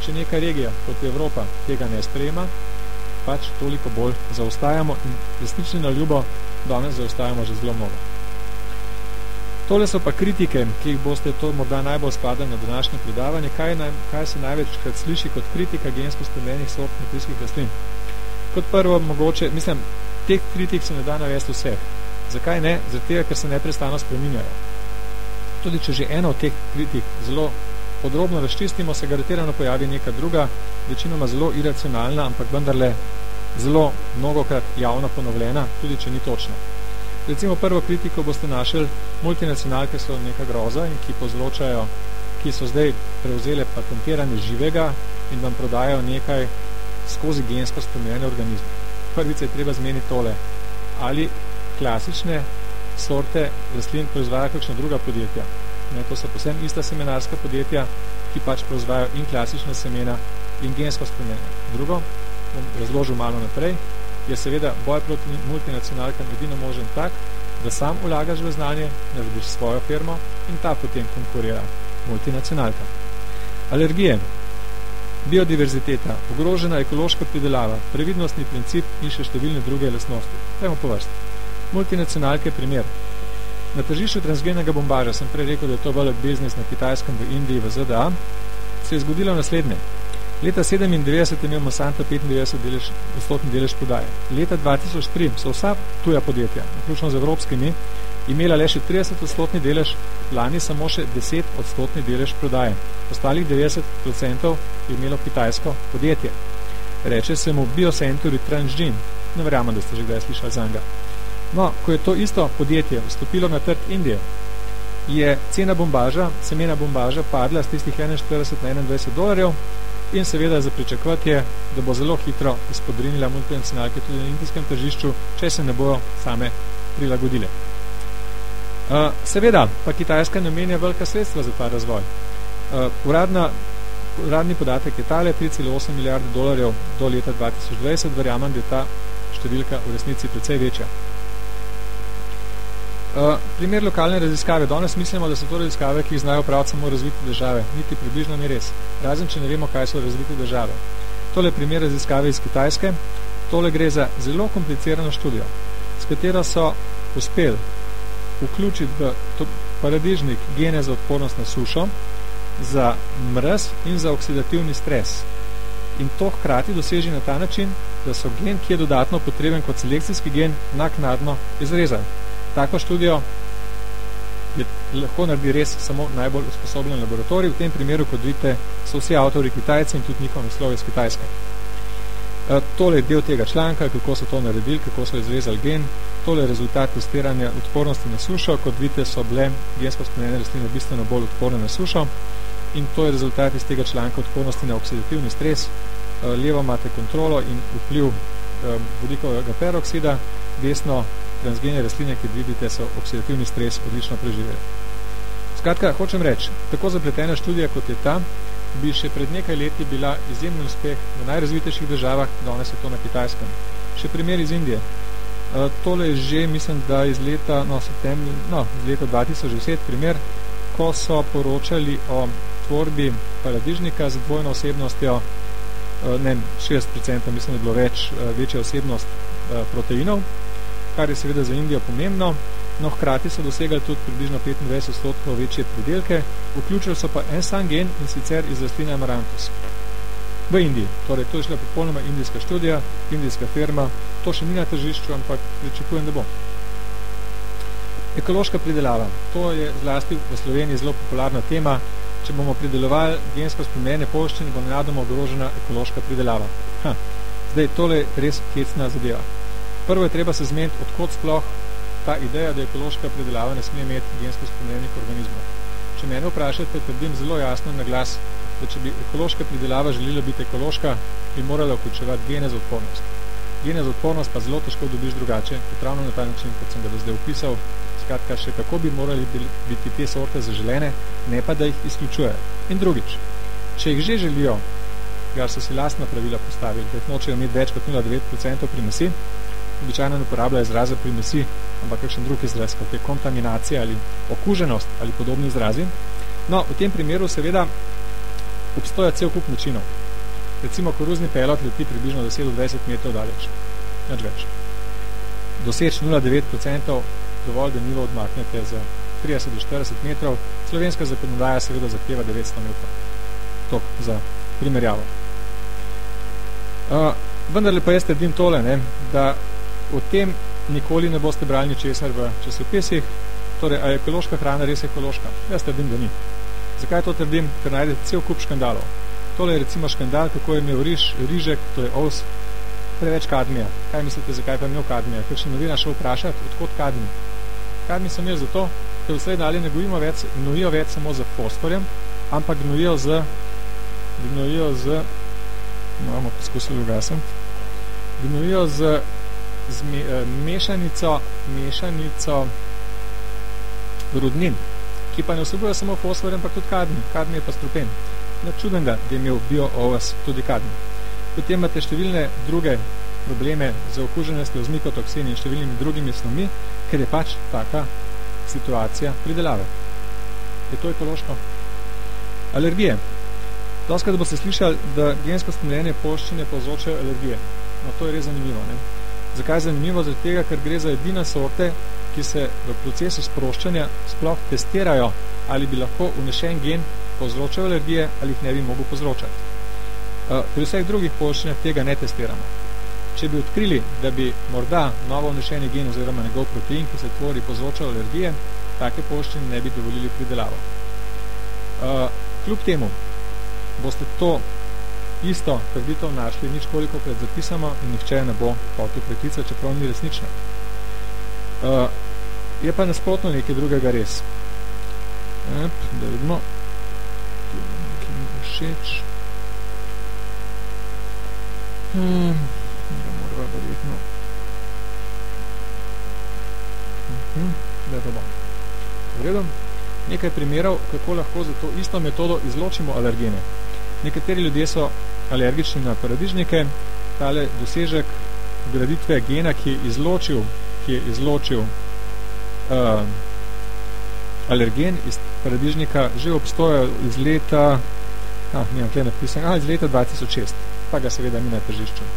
Če neka regija, kot Evropa, tega ne sprejema, pač toliko bolj zaostajamo in resnični na ljubo danes zaostajamo že zelo mnogo. Tole so pa kritike, ki jih boste to morda najbolj spadali na današnje predavanje. Kaj, naj, kaj se največkrat sliši kot kritika gensko spremenjenih sort kmetijskih rastlin? Kot prvo, mogoče, mislim, teh kritik se ne da navesti vseh. Zakaj ne? Zato tega, ker se neprestano spreminjajo. Tudi če že eno od teh kritik zelo podrobno razčistimo, se garantirano pojavi neka druga, večinoma zelo iracionalna, ampak vendarle zelo mnogokrat javno ponovljena, tudi če ni točno. Recimo prvo kritiko boste našli, multinacionalke so neka groza in ki povzročajo, ki so zdaj prevzele patentiranje živega in vam prodajo nekaj skozi gensko spremenjene organizme. Prvice je treba zmeniti tole, ali klasične sorte rastlin proizvajajo kakšna druga podjetja. Ne, to so posebno ista semenarska podjetja, ki pač proizvajajo in klasična semena in gensko spremenjene. Drugo, bom razložil malo naprej, je seveda boj proti multinacionalkam edino možen tak, da sam vlagaš v znanje, narediš svojo firmo in ta potem konkurira multinacionalkam. Alergije, biodiverziteta, ogrožena ekološka pridelava, previdnostni princip in še številne druge lesnosti. Dajmo po vrsti. Multinacionalke primer. Na tržišču transgenega bombaža sem prej rekel, da je to velik biznis na Kitajskem, v Indiji, v ZDA, se je zgodilo naslednje. Leta 97 je imel Monsanto 95 delež, odstotni delež prodaje. Leta 2003 so vsa tuja podjetja, vključno z evropskimi, imela le še 30 odstotni delež, lani samo še 10 odstotni delež prodaje. Ostalih 90% je imelo kitajsko podjetje. Reče se mu Biocenturi Transgene. Ne verjamem, da ste že kdaj slišali za njega. No, ko je to isto podjetje vstopilo na trg Indije, je cena bombaža, semena bombaža padla z tistih 41 na 21 dolarjev, in seveda za pričakovati je, da bo zelo hitro izpodrinila multinacionalke tudi na indijskem tržišču, če se ne bojo same prilagodile. Uh, seveda, pa Kitajska namenja velika sredstva za ta razvoj. Uh, uradna, uradni podatek je tale 3,8 milijarde dolarjev do leta 2020, verjamem, da je ta številka v resnici precej večja. Uh, primer lokalne raziskave. Danes mislimo, da so to raziskave, ki jih znajo praviti samo razvite države. Niti približno ni res. Razen, če ne vemo, kaj so razvite države. Tole je primer raziskave iz Kitajske. Tole gre za zelo komplicirano študijo, s katero so uspeli vključiti v to paradižnik gene za odpornost na sušo, za mrz in za oksidativni stres. In to hkrati doseži na ta način, da so gen, ki je dodatno potreben kot selekcijski gen, naknadno izrezali. Tako študijo je lahko naredi res samo najbolj usposobljen laboratorij. V tem primeru, kot vidite, so vsi avtori Kitajci in tudi njihov naslov iz Kitajske. E, tole je del tega članka, kako so to naredili, kako so izrezali gen. Tole je rezultat testiranja odpornosti na sušo. Kot vidite, so bile gensko spremenjene rastline bistveno bolj odporne na sušo. In to je rezultat iz tega članka odpornosti na oksidativni stres. E, levo imate kontrolo in vpliv e, vodikovega peroksida, desno transgene rastline, ki vidite, so oksidativni stres odlično preživeli. Skratka, hočem reči, tako zapletena študija, kot je ta, bi še pred nekaj leti bila izjemen uspeh v najrazvitejših državah, danes je to na Kitajskem. Še primer iz Indije. E, tole je že, mislim, da iz leta, no, septembri, no, iz leta 2010 primer, ko so poročali o tvorbi paradižnika z dvojno osebnostjo, e, ne, 60% mislim, da je bilo več, e, večja osebnost proteinov, kar je seveda za Indijo pomembno, no hkrati so dosegali tudi približno 25 odstotkov večje pridelke, vključili so pa en sam gen in sicer iz rastline Amaranthus. V Indiji, torej to je šla popolnoma indijska študija, indijska firma, to še ni na tržišču, ampak pričakujem, da bo. Ekološka pridelava, to je zlasti v Sloveniji zelo popularna tema, če bomo pridelovali gensko spremenjene poščine, bo nenadoma ogrožena ekološka pridelava. Ha. Zdaj, tole je res hecna zadeva. Prvo je treba se zmeniti, odkot sploh ta ideja, da ekološka predelava ne sme imeti gensko spremenjenih organizmov. Če mene vprašate, trdim zelo jasno na glas, da če bi ekološka predelava želela biti ekološka, bi morala vključevati gene za odpornost. Gene za odpornost pa zelo težko dobiš drugače, kot ravno na ta način, kot sem ga do zdaj upisal. Skratka, še kako bi morali biti te sorte zaželene, ne pa da jih izključujejo. In drugič, če jih že želijo, kar so si lastna pravila postavili, da jih nočejo imeti več kot 0,9% primesi, običajno ne uporablja izraze primesi, ampak kakšen drug izraz, kot je kontaminacija ali okuženost ali podobni izrazi. No, v tem primeru seveda obstoja cel kup načinov. Recimo, koruzni pelot leti približno 10-20 metrov daleč. Nič več. Doseč 0,9% dovolj, da nivo odmaknete za 30 do 40 metrov. Slovenska zakonodaja seveda zahteva 900 metrov. Tok za primerjavo. Uh, vendar pa jaz trdim tole, ne, da o tem nikoli ne boste brali ničesar v časopisih. Torej, a je ekološka hrana res ekološka? Jaz trdim, da ni. Zakaj to trdim? Ker najdete cel kup škandalov. Tole je recimo škandal, kako je imel riž, rižek, to je os, preveč kadmija. Kaj mislite, zakaj pa je imel kadmija? Ker še novina šel vprašati, odkot kadmi? Kadmi sem imel zato, ker vse dalje ne gojimo več, gnojijo več samo za fosforjem, ampak gnojijo z, gnojijo z, no, bomo poskusili ugasem, gnojijo z z me, uh, mešanico, mešanico rudnin, ki pa ne vsebuje samo fosfor, ampak tudi kadmi. Kadmi je pa strupen. Ne čudem ga, da je imel bio-OVS tudi kadmi. Potem imate številne druge probleme za okuženostjo z mikotoksini in številnimi drugimi snovmi, ker je pač taka situacija pridelave. Je to ekološko? Alergije. Doskrat boste slišali, da gensko spremenjene poščine povzročajo alergije. No, to je res zanimivo. Ne? Zakaj je zanimivo? Zaradi tega, ker gre za edine sorte, ki se v procesu sproščanja sploh testirajo, ali bi lahko unešen gen povzročal alergije ali jih ne bi mogel povzročati. Eh, pri vseh drugih poščenjah tega ne testiramo. Če bi odkrili, da bi morda novo unešeni gen oziroma njegov protein, ki se tvori, povzročal alergije, take poščenje ne bi dovolili pridelavo. Eh, kljub temu boste to isto trditev našli nič koliko krat zapisamo in nihče ne bo hotel preklicati, čeprav ni resnično. Uh, je pa nasprotno nekaj drugega res. Ep, da vidimo, tu nekaj mi všeč. Hmm, da morava verjetno. Uh -huh, da to bo. Vredom, nekaj primerov, kako lahko za to isto metodo izločimo alergene. Nekateri ljudje so alergični na paradižnike, tale dosežek graditve gena, ki je izločil, ki je izločil uh, alergen iz paradižnika, že obstoja iz leta, ah, nimam tle napisan, ah, iz leta 2006, pa ga seveda ni na tržišču.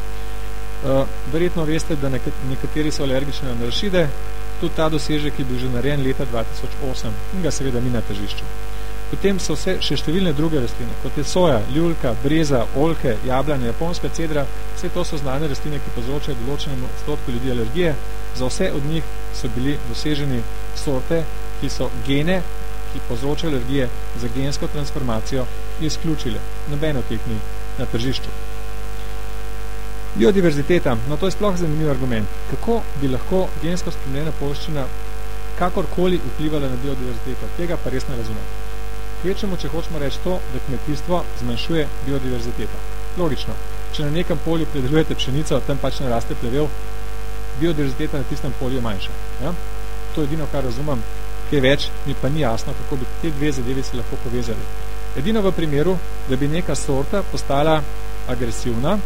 Uh, verjetno veste, da nekateri so alergični na rašide, tudi ta dosežek je bil že narejen leta 2008 in ga seveda ni na težišču. Potem so vse še številne druge rastline, kot je soja, ljulka, breza, olke, jablanje, japonska cedra, vse to so znane rastline, ki povzročajo določenem odstotku ljudi alergije. Za vse od njih so bili doseženi sorte, ki so gene, ki povzročajo alergije za gensko transformacijo izključile. Nobeno teh ni na tržišču. Biodiverziteta, no to je sploh zanimiv argument. Kako bi lahko gensko spremenjena poščina kakorkoli vplivala na biodiverziteto? Tega pa res ne razumem. Kvečemo, če hočemo reči to, da kmetijstvo zmanjšuje biodiverziteto. Logično, če na nekem polju predelujete pšenico, tam pač ne raste plevel, biodiverziteta na tistem polju je manjša. Ja? To je edino, kar razumem, kaj več mi pa ni jasno, kako bi te dve zadevi se lahko povezali. Edino v primeru, da bi neka sorta postala agresivna,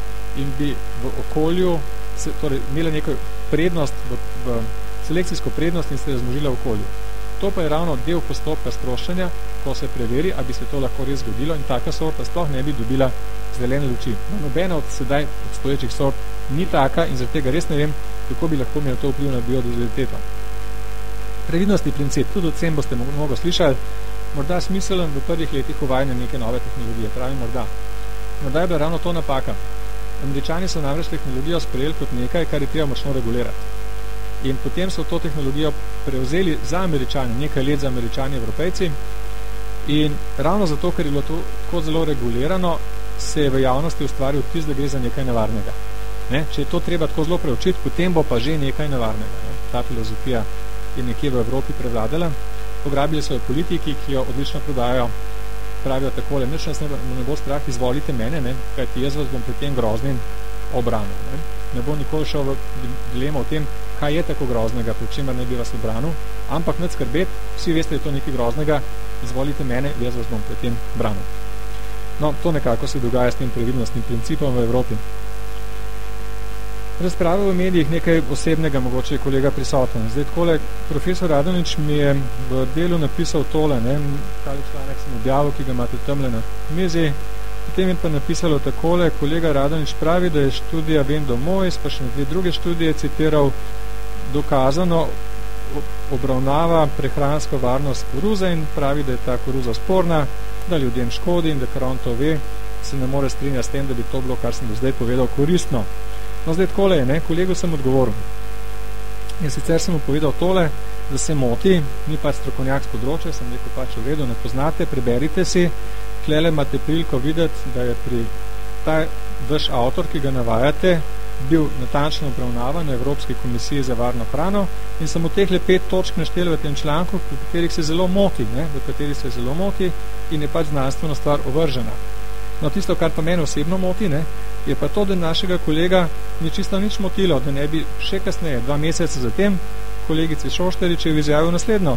in bi v okolju se, torej, imela neko prednost, v, v selekcijsko prednost in se razmožila v okolju. To pa je ravno del postopka sproščanja, ko se preveri, a bi se to lahko res zgodilo in taka sorta sploh ne bi dobila zelene luči. No, nobena od sedaj obstoječih sort ni taka in zaradi tega res ne vem, kako bi lahko imel to vpliv na biodiverziteto. Previdnostni princip, tudi od sem boste mnogo slišali, morda smiselen v prvih letih uvajanja neke nove tehnologije, pravi morda. Morda je bila ravno to napaka, Američani so namreč tehnologijo sprejeli kot nekaj, kar je treba močno regulirati. In potem so to tehnologijo prevzeli za američani, nekaj let za američani evropejci. In ravno zato, ker je bilo to tako zelo regulirano, se je v javnosti ustvaril vtis, da gre za nekaj nevarnega. Ne? Če je to treba tako zelo preučiti, potem bo pa že nekaj nevarnega. Ne? Ta filozofija je nekje v Evropi prevladala. Pograbili so jo politiki, ki jo odlično prodajajo pravijo takole, nič nas ne, ne bo strah, izvolite mene, ne, kajti jaz vas bom pred tem groznim obranil. Ne. ne bo nikoli šel v dilema o tem, kaj je tako groznega, pred čemer ne bi vas obranil, ampak ne skrbeti, vsi veste, da je to nekaj groznega, izvolite mene, jaz vas bom pred tem branil. No, to nekako se dogaja s tem previdnostnim principom v Evropi. Razprave v medijih nekaj osebnega, mogoče je kolega prisoten. Zdaj, takole, profesor Radonič mi je v delu napisal tole, ne, tale članek sem objavil, ki ga imate temle na mizi. Potem je pa napisalo takole, kolega Radonič pravi, da je študija Vendo Mojs, pa še dve druge študije citiral, dokazano obravnava prehransko varnost koruze in pravi, da je ta koruza sporna, da ljudem škodi in da kar on to ve, se ne more strinjati s tem, da bi to bilo, kar sem do zdaj povedal, koristno. No, zdaj takole je, ne, kolegu sem odgovoril. In sicer sem mu povedal tole, da se moti, ni pač strokovnjak z področja, sem rekel pač v redu, ne poznate, preberite si, klele imate priliko videti, da je pri ta vaš avtor, ki ga navajate, bil natančno obravnavan na Evropski komisiji za varno hrano in sem v teh le pet točk naštel v tem članku, v katerih se zelo moti, ne, v katerih se zelo moti in je pač znanstveno stvar ovržena. No, tisto, kar pa meni osebno moti, ne, je pa to, da našega kolega ni čisto nič motilo, da ne bi še kasneje, dva meseca zatem, kolegici Šošteriče izjavil naslednjo.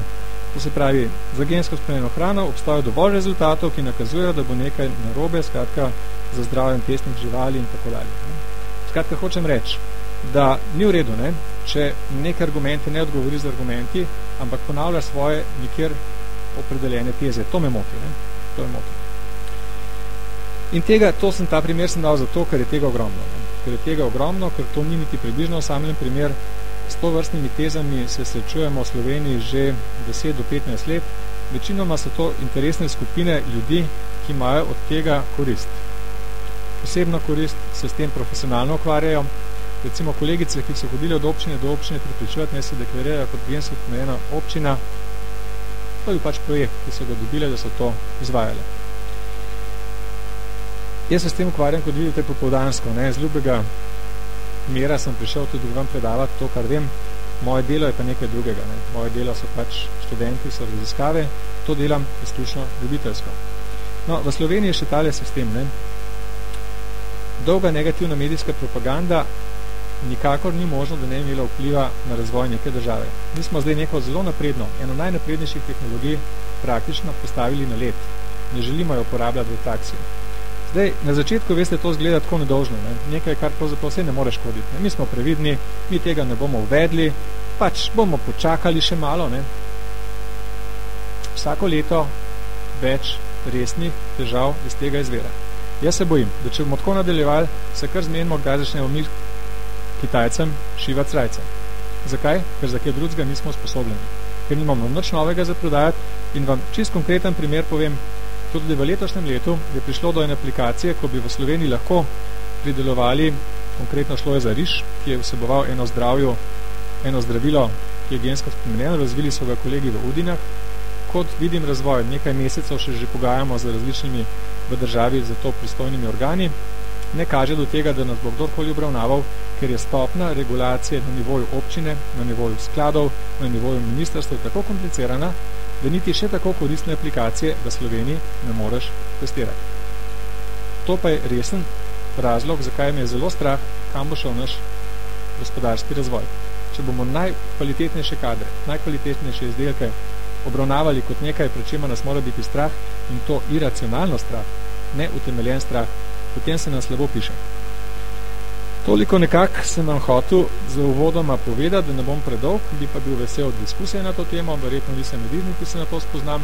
To se pravi, za gensko spremenjeno hrano obstajajo dovolj rezultatov, ki nakazujejo, da bo nekaj narobe, skratka, za zdravljen testnih živali in tako dalje. Skratka, hočem reči, da ni v redu, ne, če neke argumente ne odgovori z argumenti, ampak ponavlja svoje nikjer opredeljene teze. To me moti, ne. To me moti. In tega, to sem ta primer sem dal zato, ker je tega ogromno. Ne? Ker je tega ogromno, ker to ni niti približno osamljen primer. S to vrstnimi tezami se srečujemo v Sloveniji že 10 do 15 let. Večinoma so to interesne skupine ljudi, ki imajo od tega korist. Posebno korist se s tem profesionalno ukvarjajo. Recimo kolegice, ki so hodili od občine do občine pripričevati, ne se deklarirajo kot gensko pomena občina. To je pač projekt, ki so ga dobile, da so to izvajali. Jaz se s tem ukvarjam, kot vidite, popoldansko. Ne? Z ljubega mera sem prišel tudi vam predavati to, kar vem. Moje delo je pa nekaj drugega. Ne? Moje delo so pač študenti, so raziskave. To delam izključno ljubiteljsko. No, v Sloveniji je še tale sistem. Ne? Dolga negativna medijska propaganda nikakor ni možno, da ne je imela vpliva na razvoj neke države. Mi smo zdaj neko zelo napredno, eno najnaprednejših tehnologij praktično postavili na let. Ne želimo jo uporabljati v taksi. Zdaj, na začetku, veste, to zgleda tako nedolžno. Ne? Nekaj, kar pravzaprav vse ne more škoditi. Ne? Mi smo previdni, mi tega ne bomo uvedli, pač bomo počakali še malo. Ne? Vsako leto več resnih težav iz tega izvira. Jaz se bojim, da če bomo tako nadaljevali, se kar zmenimo, kdaj začnemo mi Kitajcem šivati srajce. Zakaj? Ker za kaj drugega nismo sposobljeni. Ker nimamo nič novega za prodajati in vam čist konkreten primer povem, tudi v letošnjem letu je prišlo do ene aplikacije, ko bi v Sloveniji lahko pridelovali, konkretno šlo je za riž, ki je vseboval eno zdravjo, eno zdravilo, ki je gensko spremenjeno, razvili so ga kolegi v Udinah. Kot vidim razvoj, nekaj mesecev še že pogajamo z različnimi v državi za to pristojnimi organi, ne kaže do tega, da nas bo kdorkoli obravnaval, ker je stopna regulacije na nivoju občine, na nivoju skladov, na nivoju ministrstva tako komplicirana, da niti še tako koristne aplikacije v Sloveniji ne moreš testirati. To pa je resen razlog, zakaj me je zelo strah, kam bo šel naš gospodarski razvoj. Če bomo najkvalitetnejše kadre, najkvalitetnejše izdelke obravnavali kot nekaj, pred čema nas mora biti strah in to iracionalno strah, ne utemeljen strah, potem se nam slabo piše. Toliko nekak sem vam hotel za uvodoma povedati, da ne bom predolg, bi pa bil vesel od diskusije na to temo, verjetno nisem edini, ki se na to spoznam,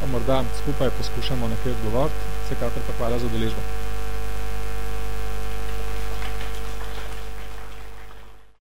pa morda skupaj poskušamo nekaj odgovoriti, vsekakor pa hvala za udeležbo.